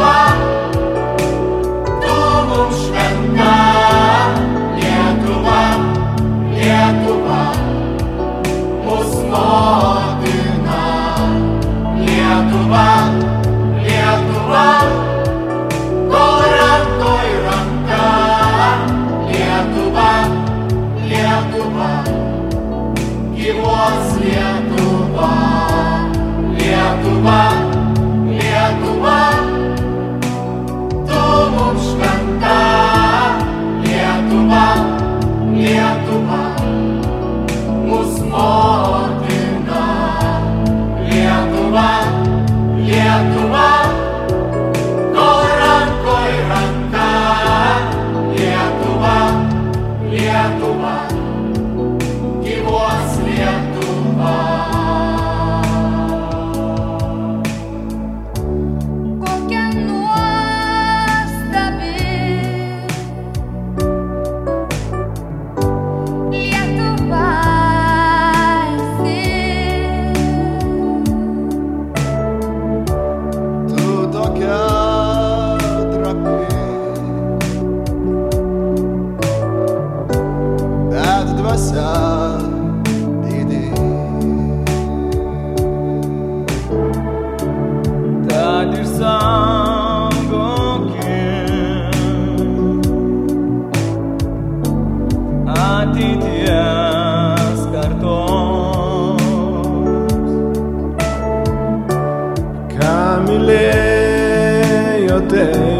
ateities kartoms. Ką mylėjote? Tai?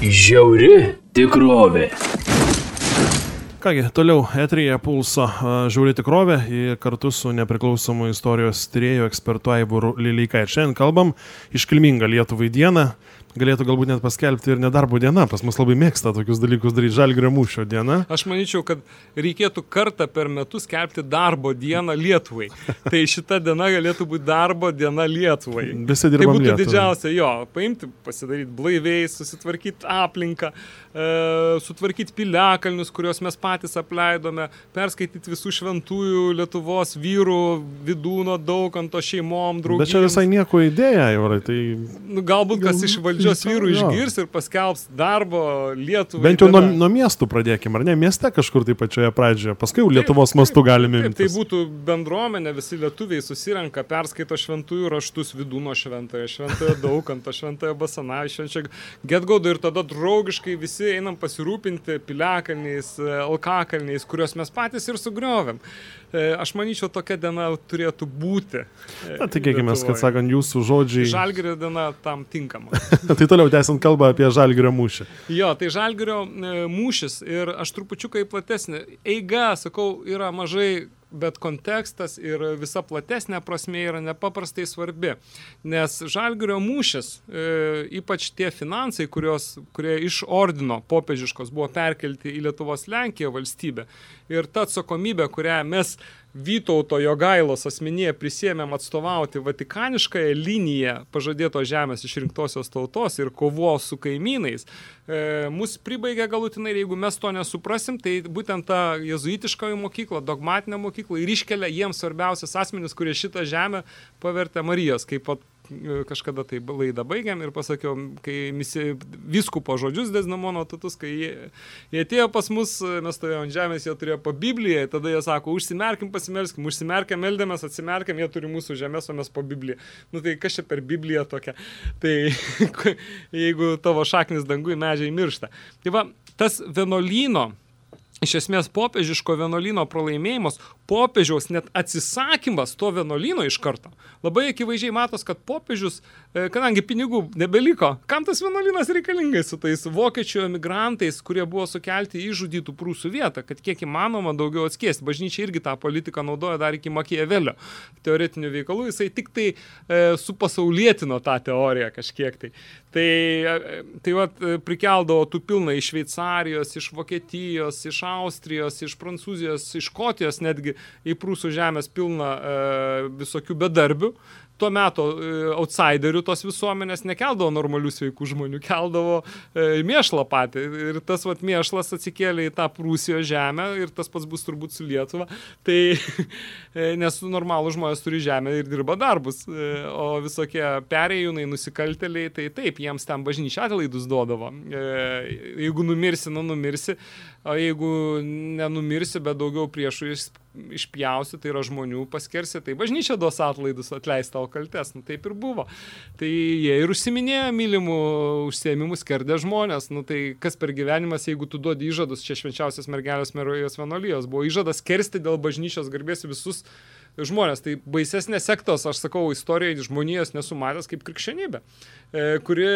Žiauri tikrovė. Kągi, toliau etrija pulso žiūri tikrovę ir kartu su nepriklausomu istorijos tyrėjų ekspertu Aiburu Lilyka. Ir šiandien kalbam iškilmingą Lietuvai dieną, galėtų galbūt net paskelbti ir nedarbo diena. Pas mus labai mėgsta tokius dalykus daryti žalgrio mūšio diena. Aš manyčiau, kad reikėtų kartą per metus skelbti darbo dieną Lietuvai. Tai šita diena galėtų būti darbo diena Lietuvai. Visi Tai dirbam būtų Lietuvai. didžiausia jo, paimti, pasidaryti blaiviai, susitvarkyti aplinką, e, sutvarkyti piliakalnius, kuriuos mes patys apleidome, perskaityti visų šventųjų Lietuvos vyrų, vidūno daug ant to šeimom, draugų. Bet čia visai nieko idėja, Jorai. Tai Nu, galbūt kas Gal- iš valdžios vyrų išgirs ir paskelbs darbo Lietuvai. bent jau nuo, nuo miestų pradėkime, ar ne? Mieste kažkur tai pačioje pradžioje. Paskui jau Lietuvos mastu galime Taip, tai būtų bendruomenė, visi lietuviai susirenka, perskaito šventųjų raštus vidūno šventoje, šventoje Daukanto, šventoje Basanai, švenčia Getgaudo ir tada draugiškai visi einam pasirūpinti piliakalniais, e, alkakalniais, kuriuos mes patys ir sugriovėm. E, Aš manyčiau, tokia diena turėtų būti. e, Na, tikėkime, kad, sakant, jūsų žodžiai. Žalgirio diena tam tinkama. [laughs] tai toliau tęsiant kalbą apie žalgrio mūšį. Jo, tai žalgerio e, mūšis ir aš trupučiuką į platesnį. Eiga, sakau, yra mažai, bet kontekstas ir visa platesnė prasme yra nepaprastai svarbi. Nes žalgerio mūšis, e, ypač tie finansai, kurios, kurie iš ordino popiežiškos buvo perkelti į Lietuvos Lenkiją valstybę ir ta atsakomybė, kurią mes Vytauto Jogailos asmenyje prisėmėm atstovauti vatikaniškąją liniją pažadėto žemės išrinktosios tautos ir kovos su kaimynais, e, mus pribaigė galutinai ir jeigu mes to nesuprasim, tai būtent ta jezuitiškoji mokykla, dogmatinė mokykla ir iškelia jiems svarbiausias asmenis, kurie šitą žemę pavertė Marijos, kaip pat kažkada tai laidą baigiam ir pasakiau, kai misi, viskupo žodžius Deznamono tatus, kai jie, jie atėjo pas mus, mes stovėjome ant žemės, jie turėjo po Bibliją, tada jie sako, užsimerkim, pasimelskim, užsimerkim, meldėmės, atsimerkim, jie turi mūsų žemės, o mes po Bibliją. Nu tai kas čia per Bibliją tokia? Tai [laughs] jeigu tavo šaknis dangui medžiai miršta. Tai va, tas vienuolyno Iš esmės popiežiško vienuolino pralaimėjimas, popiežiaus net atsisakymas to vienuolino iš karto. Labai akivaizdžiai matos, kad popiežius, e, kadangi pinigų nebeliko, kam tas vienuolinas reikalingas su tais vokiečių emigrantais, kurie buvo sukelti į žudytų prūsų vietą, kad kiek įmanoma daugiau atskiesti. Bažnyčia irgi tą politiką naudoja dar iki Makiavelio teoretinių veikalų, jisai tik tai e, supasaulietino tą teoriją kažkiek tai. Tai, e, tai vat, e, prikeldavo tų pilna iš Šveicarijos, iš Vokietijos, iš Austrijos, iš Prancūzijos, iš Škotijos netgi į prūsų žemės pilna e, visokių bedarbių. Tuo metu e, outsiderių tos visuomenės nekeldavo normalių sveikų žmonių, keldavo e, mėšlą patį. Ir tas vat mėšlas atsikėlė į tą Prūsijos žemę ir tas pats bus turbūt su Lietuva. Tai, [laughs] e, nes normalų žmonės turi žemę ir dirba darbus. E, o visokie perėjūnai, nusikalteliai, tai taip, jiems ten bažnyčia atlaidus duodavo. E, jeigu numirsi, nu numirsi, o jeigu nenumirsi, bet daugiau priešų iš, išpjausi, tai yra žmonių paskersi, tai bažnyčia duos atlaidus atleisti tavo kaltes. Nu, taip ir buvo. Tai jie ir užsiminėjo mylimų užsiemimų skerdė žmonės. Nu, tai kas per gyvenimas, jeigu tu duodi įžadus, čia švenčiausias mergelės merojos vienolyjos, buvo įžadas kersti dėl bažnyčios garbės visus žmonės. Tai baisesnė sektos, aš sakau, istorijoje žmonijos nesumatęs kaip krikščionybė, e, kuri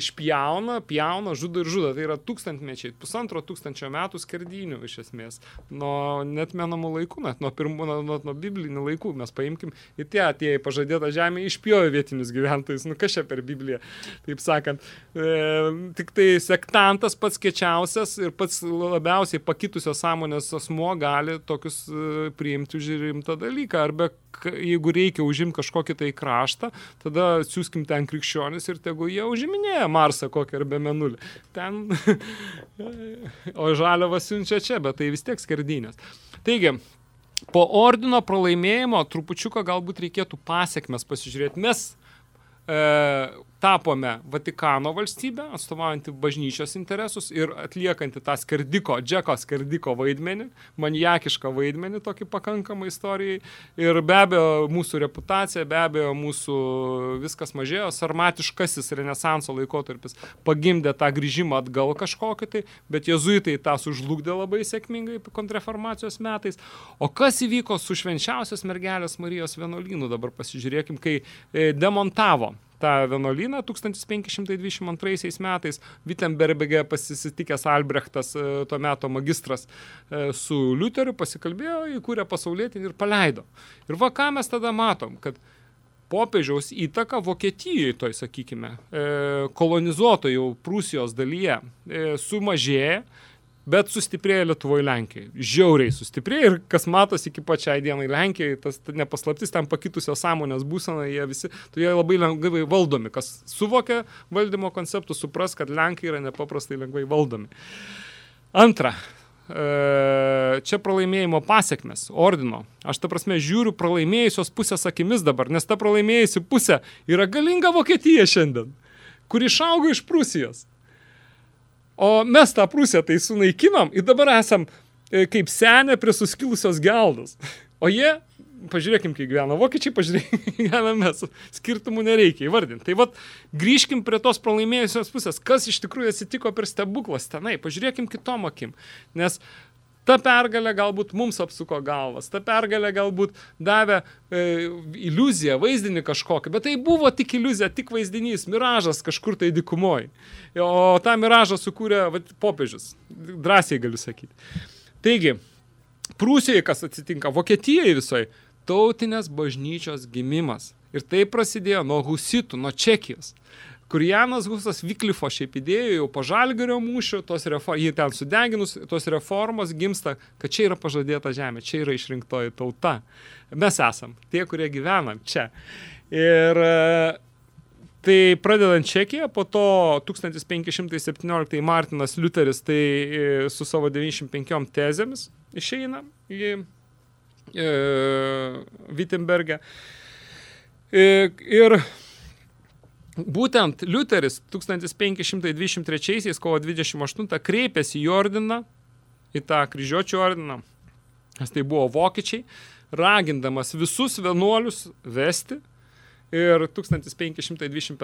išpjauna, pjauna, žudo ir žudo. Tai yra tūkstantmečiai, pusantro tūkstančio metų skerdinių iš esmės. Nuo net menamų laikų, net nuo, pirmų, nuo, nuo, nuo biblinių laikų mes paimkim ir tie atėję į pažadėtą žemę išpjovė vietinius gyventojus. Nu kas čia per Bibliją, taip sakant. E, tik tai sektantas pats kečiausias ir pats labiausiai pakitusios sąmonės asmuo gali tokius e, priimti už rimtą dalyką. Arba jeigu reikia užimti kažkokį tai kraštą, tada siūskim ten krikščionis ir tegu jie užiminėja Marsą kokį arba Menulį. Ten, [laughs] o žaliavą siunčia čia, bet tai vis tiek skardinės. Taigi, po ordino pralaimėjimo trupučiuką galbūt reikėtų pasiekmes pasižiūrėti. Mes e, tapome Vatikano valstybę, atstovaujantį bažnyčios interesus ir atliekanti tą skardiko, džeko skardiko vaidmenį, maniakišką vaidmenį tokį pakankamą istorijai. Ir be abejo, mūsų reputacija, be abejo, mūsų viskas mažėjo, sarmatiškasis renesanso laikotarpis pagimdė tą grįžimą atgal kažkokį tai, bet jezuitai tą sužlugdė labai sėkmingai kontrreformacijos metais. O kas įvyko su švenčiausios mergelės Marijos vienuolynu, dabar pasižiūrėkim, kai e, demontavo tą vienuolyną 1522 metais Wittenberge pasisitikęs Albrechtas, e, tuo metu magistras e, su Liuteriu, pasikalbėjo, įkūrė pasaulietinį ir paleido. Ir va ką mes tada matom, kad popiežiaus įtaka Vokietijoje, toj, sakykime, e, kolonizuotojų Prūsijos dalyje sumažėja, bet sustiprėja Lietuvoje Lenkijoje. Žiauriai sustiprėja ir kas matosi iki pačiai dienai Lenkijoje, tas nepaslaptis, ten pakitusios sąmonės būsena, jie visi, tai jie labai lengvai valdomi. Kas suvokia valdymo konceptų, supras, kad Lenkai yra nepaprastai lengvai valdomi. Antra, e, čia pralaimėjimo pasiekmes, ordino. Aš ta prasme žiūriu pralaimėjusios pusės akimis dabar, nes ta pralaimėjusi pusė yra galinga Vokietija šiandien, kuri išaugo iš Prūsijos. O mes tą Prūsiją tai sunaikinom ir dabar esam e, kaip senė prie suskilusios geldos. O jie, pažiūrėkim, kaip gyvena vokiečiai, pažiūrėkim, [laughs] kaip gyvena mes. Skirtumų nereikia įvardinti. Tai vad, grįžkim prie tos pralaimėjusios pusės. Kas iš tikrųjų atsitiko per stebuklas tenai? Pažiūrėkim kitom akim. Nes ta pergalė galbūt mums apsuko galvas, ta pergalė galbūt davė e, iliuziją, vaizdinį kažkokį, bet tai buvo tik iliuzija, tik vaizdinys, miražas kažkur tai dikumoj. O tą miražą sukūrė vat, popiežius, drąsiai galiu sakyti. Taigi, Prūsijoje kas atsitinka, Vokietijoje visoje, tautinės bažnyčios gimimas. Ir tai prasidėjo nuo husitų, nuo Čekijos kur Janas Husas Viklifo šiaip idėjo jau po žalgario mūšio, tos reformos, jį ten sudeginus, tos reformos gimsta, kad čia yra pažadėta žemė, čia yra išrinktoji tauta. Mes esam tie, kurie gyvenam čia. Ir e, tai pradedant Čekiją, po to 1517 Martinas Liuteris tai e, su savo 95 tezėmis išeina į e, Wittenbergę. E, ir Būtent Liuteris 1523 kovo 28 kreipėsi į ordiną, į tą kryžiuočių ordiną, nes tai buvo vokiečiai, ragindamas visus vienuolius vesti. Ir 1525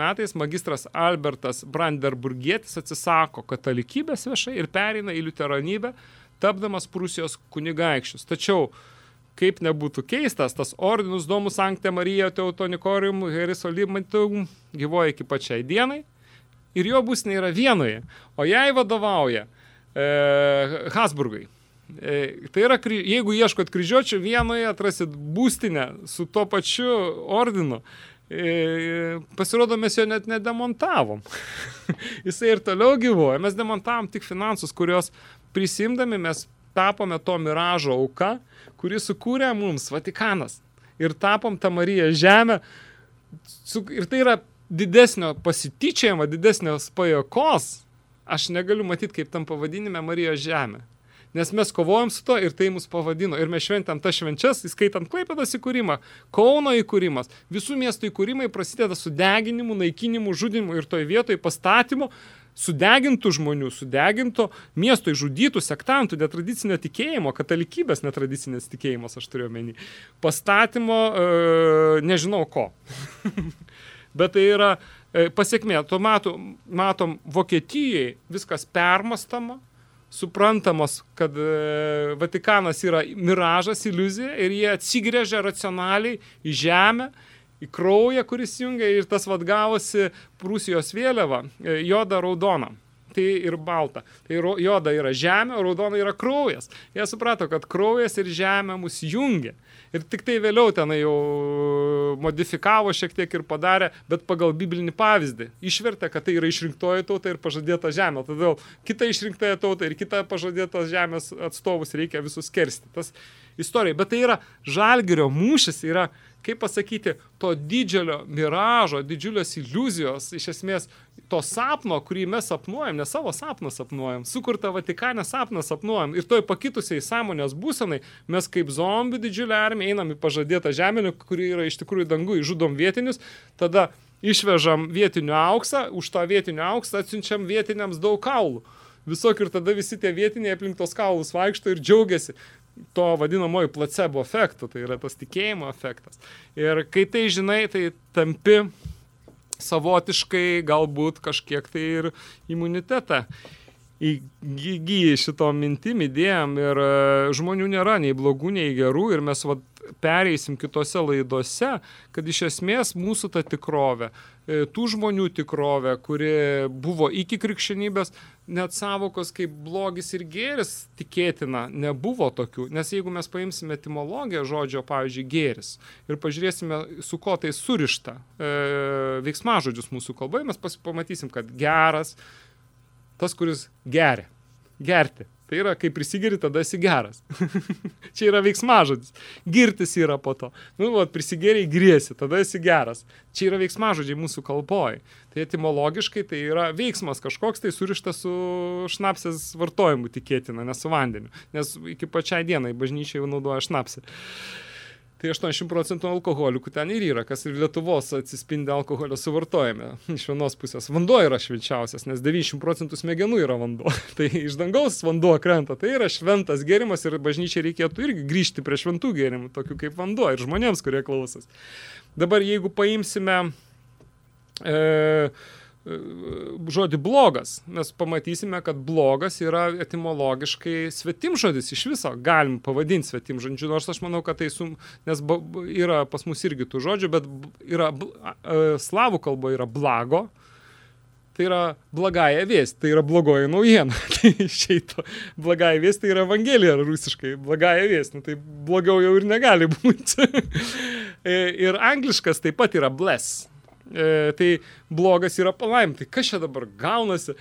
metais magistras Albertas Brandenburgietis atsisako katalikybės viešai ir pereina į liuteronybę, tapdamas Prūsijos kunigaikščius. Tačiau kaip nebūtų keistas, tas ordinus domus Sankte Marija Teutonikorium Herisolimantum gyvoja iki pačiai dienai ir jo būsnė yra vienoje, o jai vadovauja e, Hasburgai. E, tai yra, jeigu ieškot kryžiuočių vienoje, atrasit būstinę su tuo pačiu ordinu. E, pasirodo, mes jo net nedemontavom. [laughs] Jisai ir toliau gyvoja. Mes demontavom tik finansus, kurios prisimdami mes tapome to miražo auka, kurį sukūrė mums Vatikanas. Ir tapom tą Mariją žemę. Ir tai yra didesnio pasityčiajimo, didesnios pajokos. Aš negaliu matyti, kaip tam pavadinime Marijos žemė. Nes mes kovojom su to ir tai mus pavadino. Ir mes šventėm tas švenčias, įskaitant Klaipėdos įkūrimą, Kauno įkūrimas. Visų miestų įkūrimai prasideda su deginimu, naikinimu, žudimu ir toj vietoj pastatymu sudegintų žmonių, sudeginto miesto išžudytų sektantų netradicinio tikėjimo, katalikybės netradicinės tikėjimas, aš turiu menį, pastatymo, e, nežinau ko. [laughs] Bet tai yra e, pasiekmė. Tuo metu matom Vokietijai viskas permastama, suprantamos, kad e, Vatikanas yra miražas, iliuzija ir jie atsigrėžia racionaliai į žemę į kraują, kuris jungia ir tas vad gavosi Prūsijos vėliava, e, joda raudona. Tai ir balta. Tai joda yra žemė, raudona yra kraujas. Jie suprato, kad kraujas ir žemė mus jungia. Ir tik tai vėliau tenai jau modifikavo šiek tiek ir padarė, bet pagal biblinį pavyzdį. Išvertė, kad tai yra išrinktoji tauta ir pažadėta žemė. Todėl kitą išrinktąją tautą ir kitą pažadėtos žemės atstovus reikia visus kersti. Tas istorija. Bet tai yra žalgerio mūšis, yra kaip pasakyti, to didžiulio miražo, didžiulės iliuzijos, iš esmės to sapno, kurį mes sapnuojam, ne savo sapną sapnuojam, sukurtą Vatikanę sapną sapnuojam ir toj pakitusiai sąmonės būsenai mes kaip zombių didžiulę armiją einam į pažadėtą žemę, kuri yra iš tikrųjų dangų, žudom vietinius, tada išvežam vietinių auksą, už tą vietinių auksą atsiunčiam vietiniams daug kaulų. Visokių ir tada visi tie vietiniai aplink tos kaulus vaikšto ir džiaugiasi to vadinamojo placebo efekto, tai yra tas tikėjimo efektas. Ir kai tai žinai, tai tampi savotiškai galbūt kažkiek tai ir imunitetą įgyji šito mintim, idėjom ir e, žmonių nėra nei blogų, nei gerų ir mes vat, pereisim kitose laidose, kad iš esmės mūsų ta tikrovė, e, tų žmonių tikrovė, kuri buvo iki krikščionybės, net savokos kaip blogis ir gėris tikėtina nebuvo tokių. Nes jeigu mes paimsime etimologiją žodžio, pavyzdžiui, gėris ir pažiūrėsime, su ko tai surišta e, veiksmažodžius mūsų kalboje, mes pamatysim, kad geras, tas, kuris geria. Gerti. Tai yra, kai prisigeri, tada esi geras. [laughs] Čia yra veiksmažodis. Girtis yra po to. Nu, va, prisigeriai griesi, tada esi geras. Čia yra veiksmažodžiai mūsų kalboj. Tai etimologiškai tai yra veiksmas kažkoks tai surištas su šnapsės vartojimu tikėtina, ne su vandeniu. Nes iki pačiai dienai bažnyčiai jau naudoja šnapsę. Tai 80 procentų alkoholikų ten ir yra, kas ir Lietuvos atsispindi alkoholio suvartojime. [laughs] Iš vienos pusės vanduo yra švenčiausias, nes 90 procentų smegenų yra vanduo. [laughs] tai iš dangaus vanduo krenta, tai yra šventas gėrimas ir bažnyčiai reikėtų irgi grįžti prie šventų gėrimų, tokių kaip vanduo ir žmonėms, kurie klausos. Dabar jeigu paimsime e, žodį blogas, mes pamatysime, kad blogas yra etimologiškai svetimžodis iš viso, galim pavadinti svetimžodžiu, nors aš manau, kad tai sum, nes yra pas mus irgi tų žodžių, bet yra slavų kalba yra blago, tai yra blagaja vėst, tai yra blogoji naujiena. [laughs] tai išeitų blagaja vėst, tai yra evangelija rusiškai, blagaja vėst, nu, tai blogiau jau ir negali būti. [laughs] E, ir angliškas taip pat yra bless. E, tai blogas yra palaim. Tai kas čia dabar gaunasi?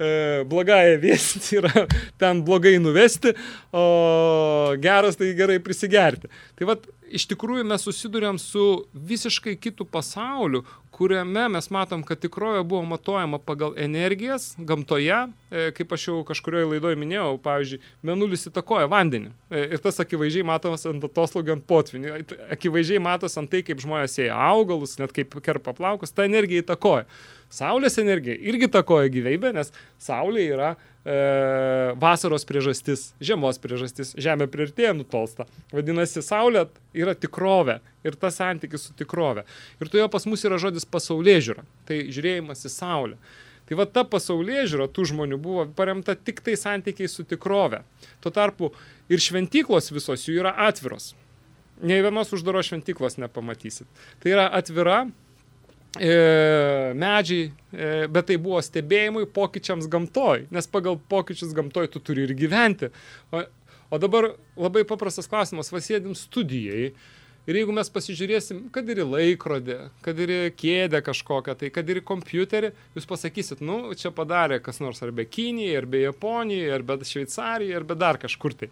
E, blogąją viesti yra [laughs] ten blogai nuvesti, o geras tai gerai prisigerti. Tai vad, iš tikrųjų mes susidurėm su visiškai kitų pasauliu, kuriame mes matom, kad tikrovė buvo matuojama pagal energijas gamtoje, e, kaip aš jau kažkurioje laidoje minėjau, pavyzdžiui, menulis įtakoja vandenį. E, ir tas akivaizdžiai matomas ant atoslūgio ant potvinį. Akivaizdžiai matos ant tai, kaip žmonės sėja augalus, net kaip kerpa plaukus, ta energija įtakoja. Saulės energija irgi įtakoja gyvybę, nes Saulė yra e, vasaros priežastis, žiemos priežastis, Žemė priartėja, nutolsta. Vadinasi, Saulė yra tikrovė ir tas santykis su tikrovė. Ir toje pas mus yra žodis pasaulyje žiūra, tai žiūrėjimas į Saulę. Tai va ta pasaulyje žiūra tų žmonių buvo paremta tik tai santykiai su tikrove. Tuo tarpu ir šventyklos visos jų yra atviros. Nei vienos uždaros šventyklos nepamatysit. Tai yra atvira medžiai, e, bet tai buvo stebėjimui pokyčiams gamtoj, nes pagal pokyčius gamtoj tu turi ir gyventi. O, o dabar labai paprastas klausimas, vasėdim studijai. Ir jeigu mes pasižiūrėsim, kad ir į laikrodį, kad ir į kėdę kažkokią, tai kad ir į kompiuterį, jūs pasakysit, nu, čia padarė kas nors ar be Kinijai, ar be Japonijai, ar be Šveicarijai, ar be dar kažkur tai.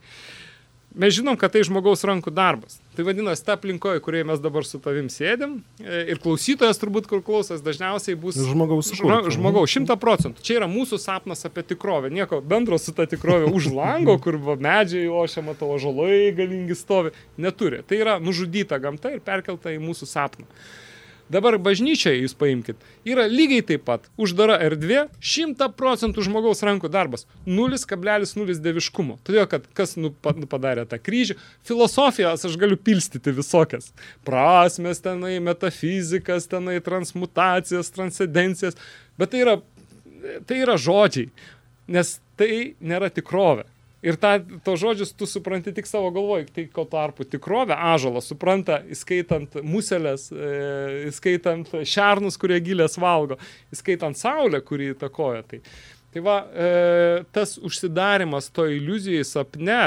Mes žinom, kad tai žmogaus rankų darbas. Tai vadinasi, ta aplinkoje, kurioje mes dabar su tavim sėdim, e, ir klausytojas turbūt, kur klausas, dažniausiai bus Žmogaus žmo, sukurta. žmogaus šimta procentų. Čia yra mūsų sapnas apie tikrovę. Nieko bendro su ta tikrovė už lango, kur va, medžiai ošia, matau, žalai galingi stovi. Neturi. Tai yra nužudyta gamta ir perkelta į mūsų sapną. Dabar bažnyčiai jūs paimkit. Yra lygiai taip pat uždara erdvė, 100 procentų žmogaus rankų darbas, 0,0 deviškumo. Todėl, kad kas nu, nu, padarė tą kryžių, filosofijas aš galiu pilstyti visokias. Prasmes tenai, metafizikas tenai, transmutacijas, transcendencijas. Bet tai yra, tai yra žodžiai, nes tai nėra tikrovė. Ir tą, to žodžius tu supranti tik savo galvoj, tai ko tarpu tikrovę ažalas supranta, įskaitant muselės, e, įskaitant šernus, kurie gilės valgo, įskaitant saulę, kuri įtakoja. Tai, tai va, e, tas užsidarimas to iliuzijai sapne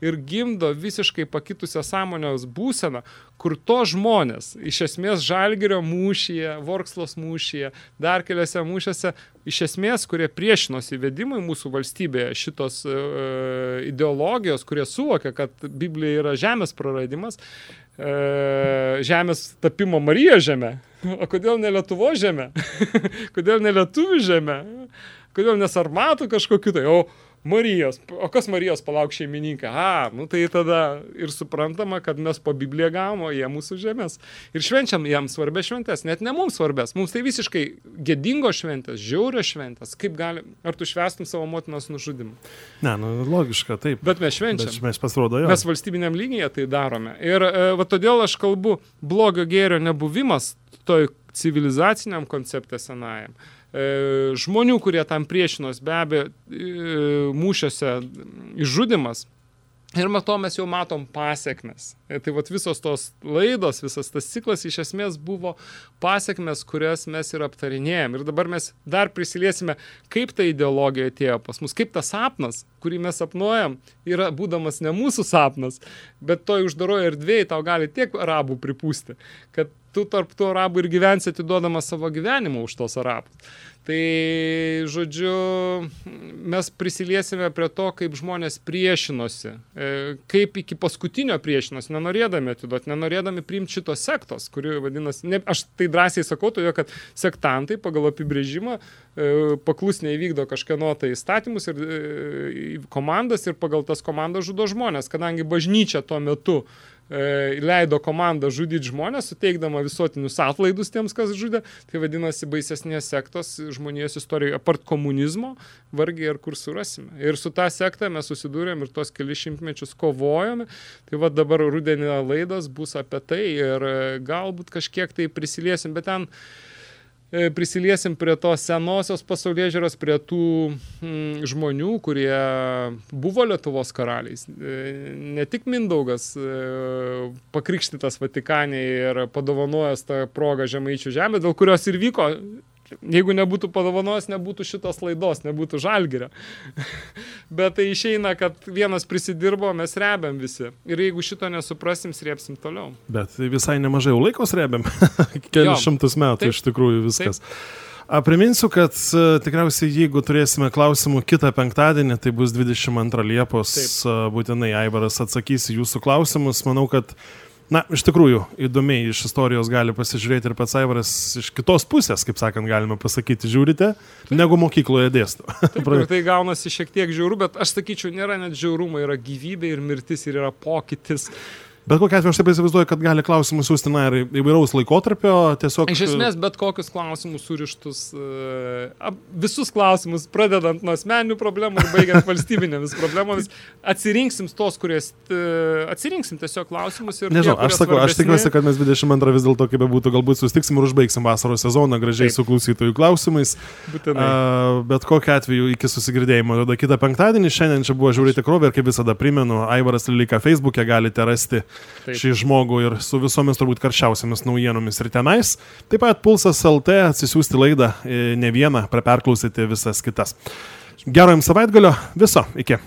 ir gimdo visiškai pakitusią sąmonės būseną, kur to žmonės, iš esmės Žalgirio mūšyje, Vorkslos mūšyje, dar keliose mūšiuose, iš esmės, kurie priešinosi vedimui mūsų valstybėje šitos e, ideologijos, kurie suvokia, kad Biblija yra žemės praradimas, e, žemės tapimo Marijos žemė. [laughs] O kodėl ne Lietuvo žemė? [laughs] kodėl ne Lietuvių žemė? Kodėl nesarmatų kažkokiu tai? O Marijos. O kas Marijos palauk šeimininką? A, nu tai tada ir suprantama, kad mes po Bibliją gavom, o jie mūsų žemės. Ir švenčiam jam svarbės šventės, net ne mums svarbės. Mums tai visiškai gėdingos šventės, žiaurios šventės. Kaip gali, ar tu švestum savo motinos nužudimą? Ne, nu, logiška, taip. Bet mes švenčiam. Bet mes pasirodo jo. Mes valstybiniam lygyje tai darome. Ir e, va todėl aš kalbu blogio gėrio nebuvimas toj civilizaciniam koncepte senajam. E, žmonių, kurie tam priešinos, be abejo, e, mūšiuose išžudimas Ir mato mes jau matom pasiekmes. E, Tai vat visos tos laidos, visas tas ciklas iš esmės buvo pasiekmes, kurias mes ir aptarinėjom. Ir dabar mes dar prisiliesime, kaip ta ideologija atėjo pas mus, kaip tas sapnas, kurį mes sapnuojam, yra būdamas ne mūsų sapnas, bet toj uždaroje erdvėje tau gali tiek arabų pripūsti, kad tu tarp tų arabų ir gyvensi atiduodamas savo gyvenimą už tos arabus. Tai, žodžiu, mes prisiliesime prie to, kaip žmonės priešinosi, e, kaip iki paskutinio priešinosi, nenorėdami atiduoti, nenorėdami priimti šitos sektos, kuri vadinasi, ne, aš tai drąsiai sakau, todėl kad sektantai pagal apibrėžimą e, paklusniai vykdo kažkieno tai įstatymus ir e, komandas ir pagal tas komandas žudo žmonės, kadangi bažnyčia tuo metu leido komandą žudyti žmonės, suteikdama visuotinius atlaidus tiems, kas žudė. Tai vadinasi baisesnės sektos žmonijos istorijoje, apart komunizmo, vargiai ir kur surasime. Ir su tą sektą mes susidūrėm ir tos keli šimtmečius kovojome. Tai va dabar rudenį laidas bus apie tai ir e, galbūt kažkiek tai prisiliesim, bet ten e, prisiliesim prie tos senosios pasaulyje žiūros, prie tų mm, žmonių, kurie buvo Lietuvos karaliais. E, Ne tik Mindaugas e, pakrikštytas Vatikanė ir padovanojęs tą progą žemaičių žemė, dėl kurios ir vyko. Jeigu nebūtų padovanojęs, nebūtų šitos laidos, nebūtų žalgerio. [laughs] Bet tai išeina, kad vienas prisidirbo, mes rebiam visi. Ir jeigu šito nesuprasim, sriepsim toliau. Bet visai nemažai jau laiko srėbėm. [laughs] Kelius šimtus metų Taip. iš tikrųjų viskas. A, priminsiu, kad e, tikriausiai jeigu turėsime klausimų kitą penktadienį, tai bus 22 Liepos, Taip. e, būtinai Aivaras atsakys jūsų klausimus. Manau, kad, na, iš tikrųjų, įdomiai iš istorijos gali pasižiūrėti ir pats Aivaras iš kitos pusės, kaip sakant, galima pasakyti, žiūrite, negu mokykloje dėsto. Taip, [laughs] tai gaunasi šiek tiek žiauru, bet aš sakyčiau, nėra net žiaurumo, yra gyvybė ir mirtis ir yra pokytis. Bet kokia atveju aš taip įsivaizduoju, kad gali klausimus siūsti, na, ir įvairaus laikotarpio, tiesiog... Iš esmės, bet kokius klausimus surištus, e, visus klausimus, pradedant nuo asmeninių problemų ir baigiant [laughs] valstybinėmis problemomis, atsirinksim tos, kurias e, atsirinksim tiesiog klausimus ir... Nežinau, tie, aš sakau, aš svarbesni- tikiuosi, kad mes 22 vis dėlto, kaip bebūtų, galbūt sustiksim ir užbaigsim vasaros sezoną gražiai Taip. su klausytojų klausimais. Būtinai. A, bet kokiu atveju iki susigirdėjimo. Tada kitą penktadienį, šiandien čia buvo žiūri tikrovė ir kaip visada primenu, Aivaras Lilika Facebook'e galite rasti Taip. šį žmogų ir su visomis turbūt karščiausiamis naujienomis ir tenais. Taip pat Pulsas LT atsisiųsti laidą e, ne vieną, praperklausyti visas kitas. Gero jums savaitgalio, viso, iki.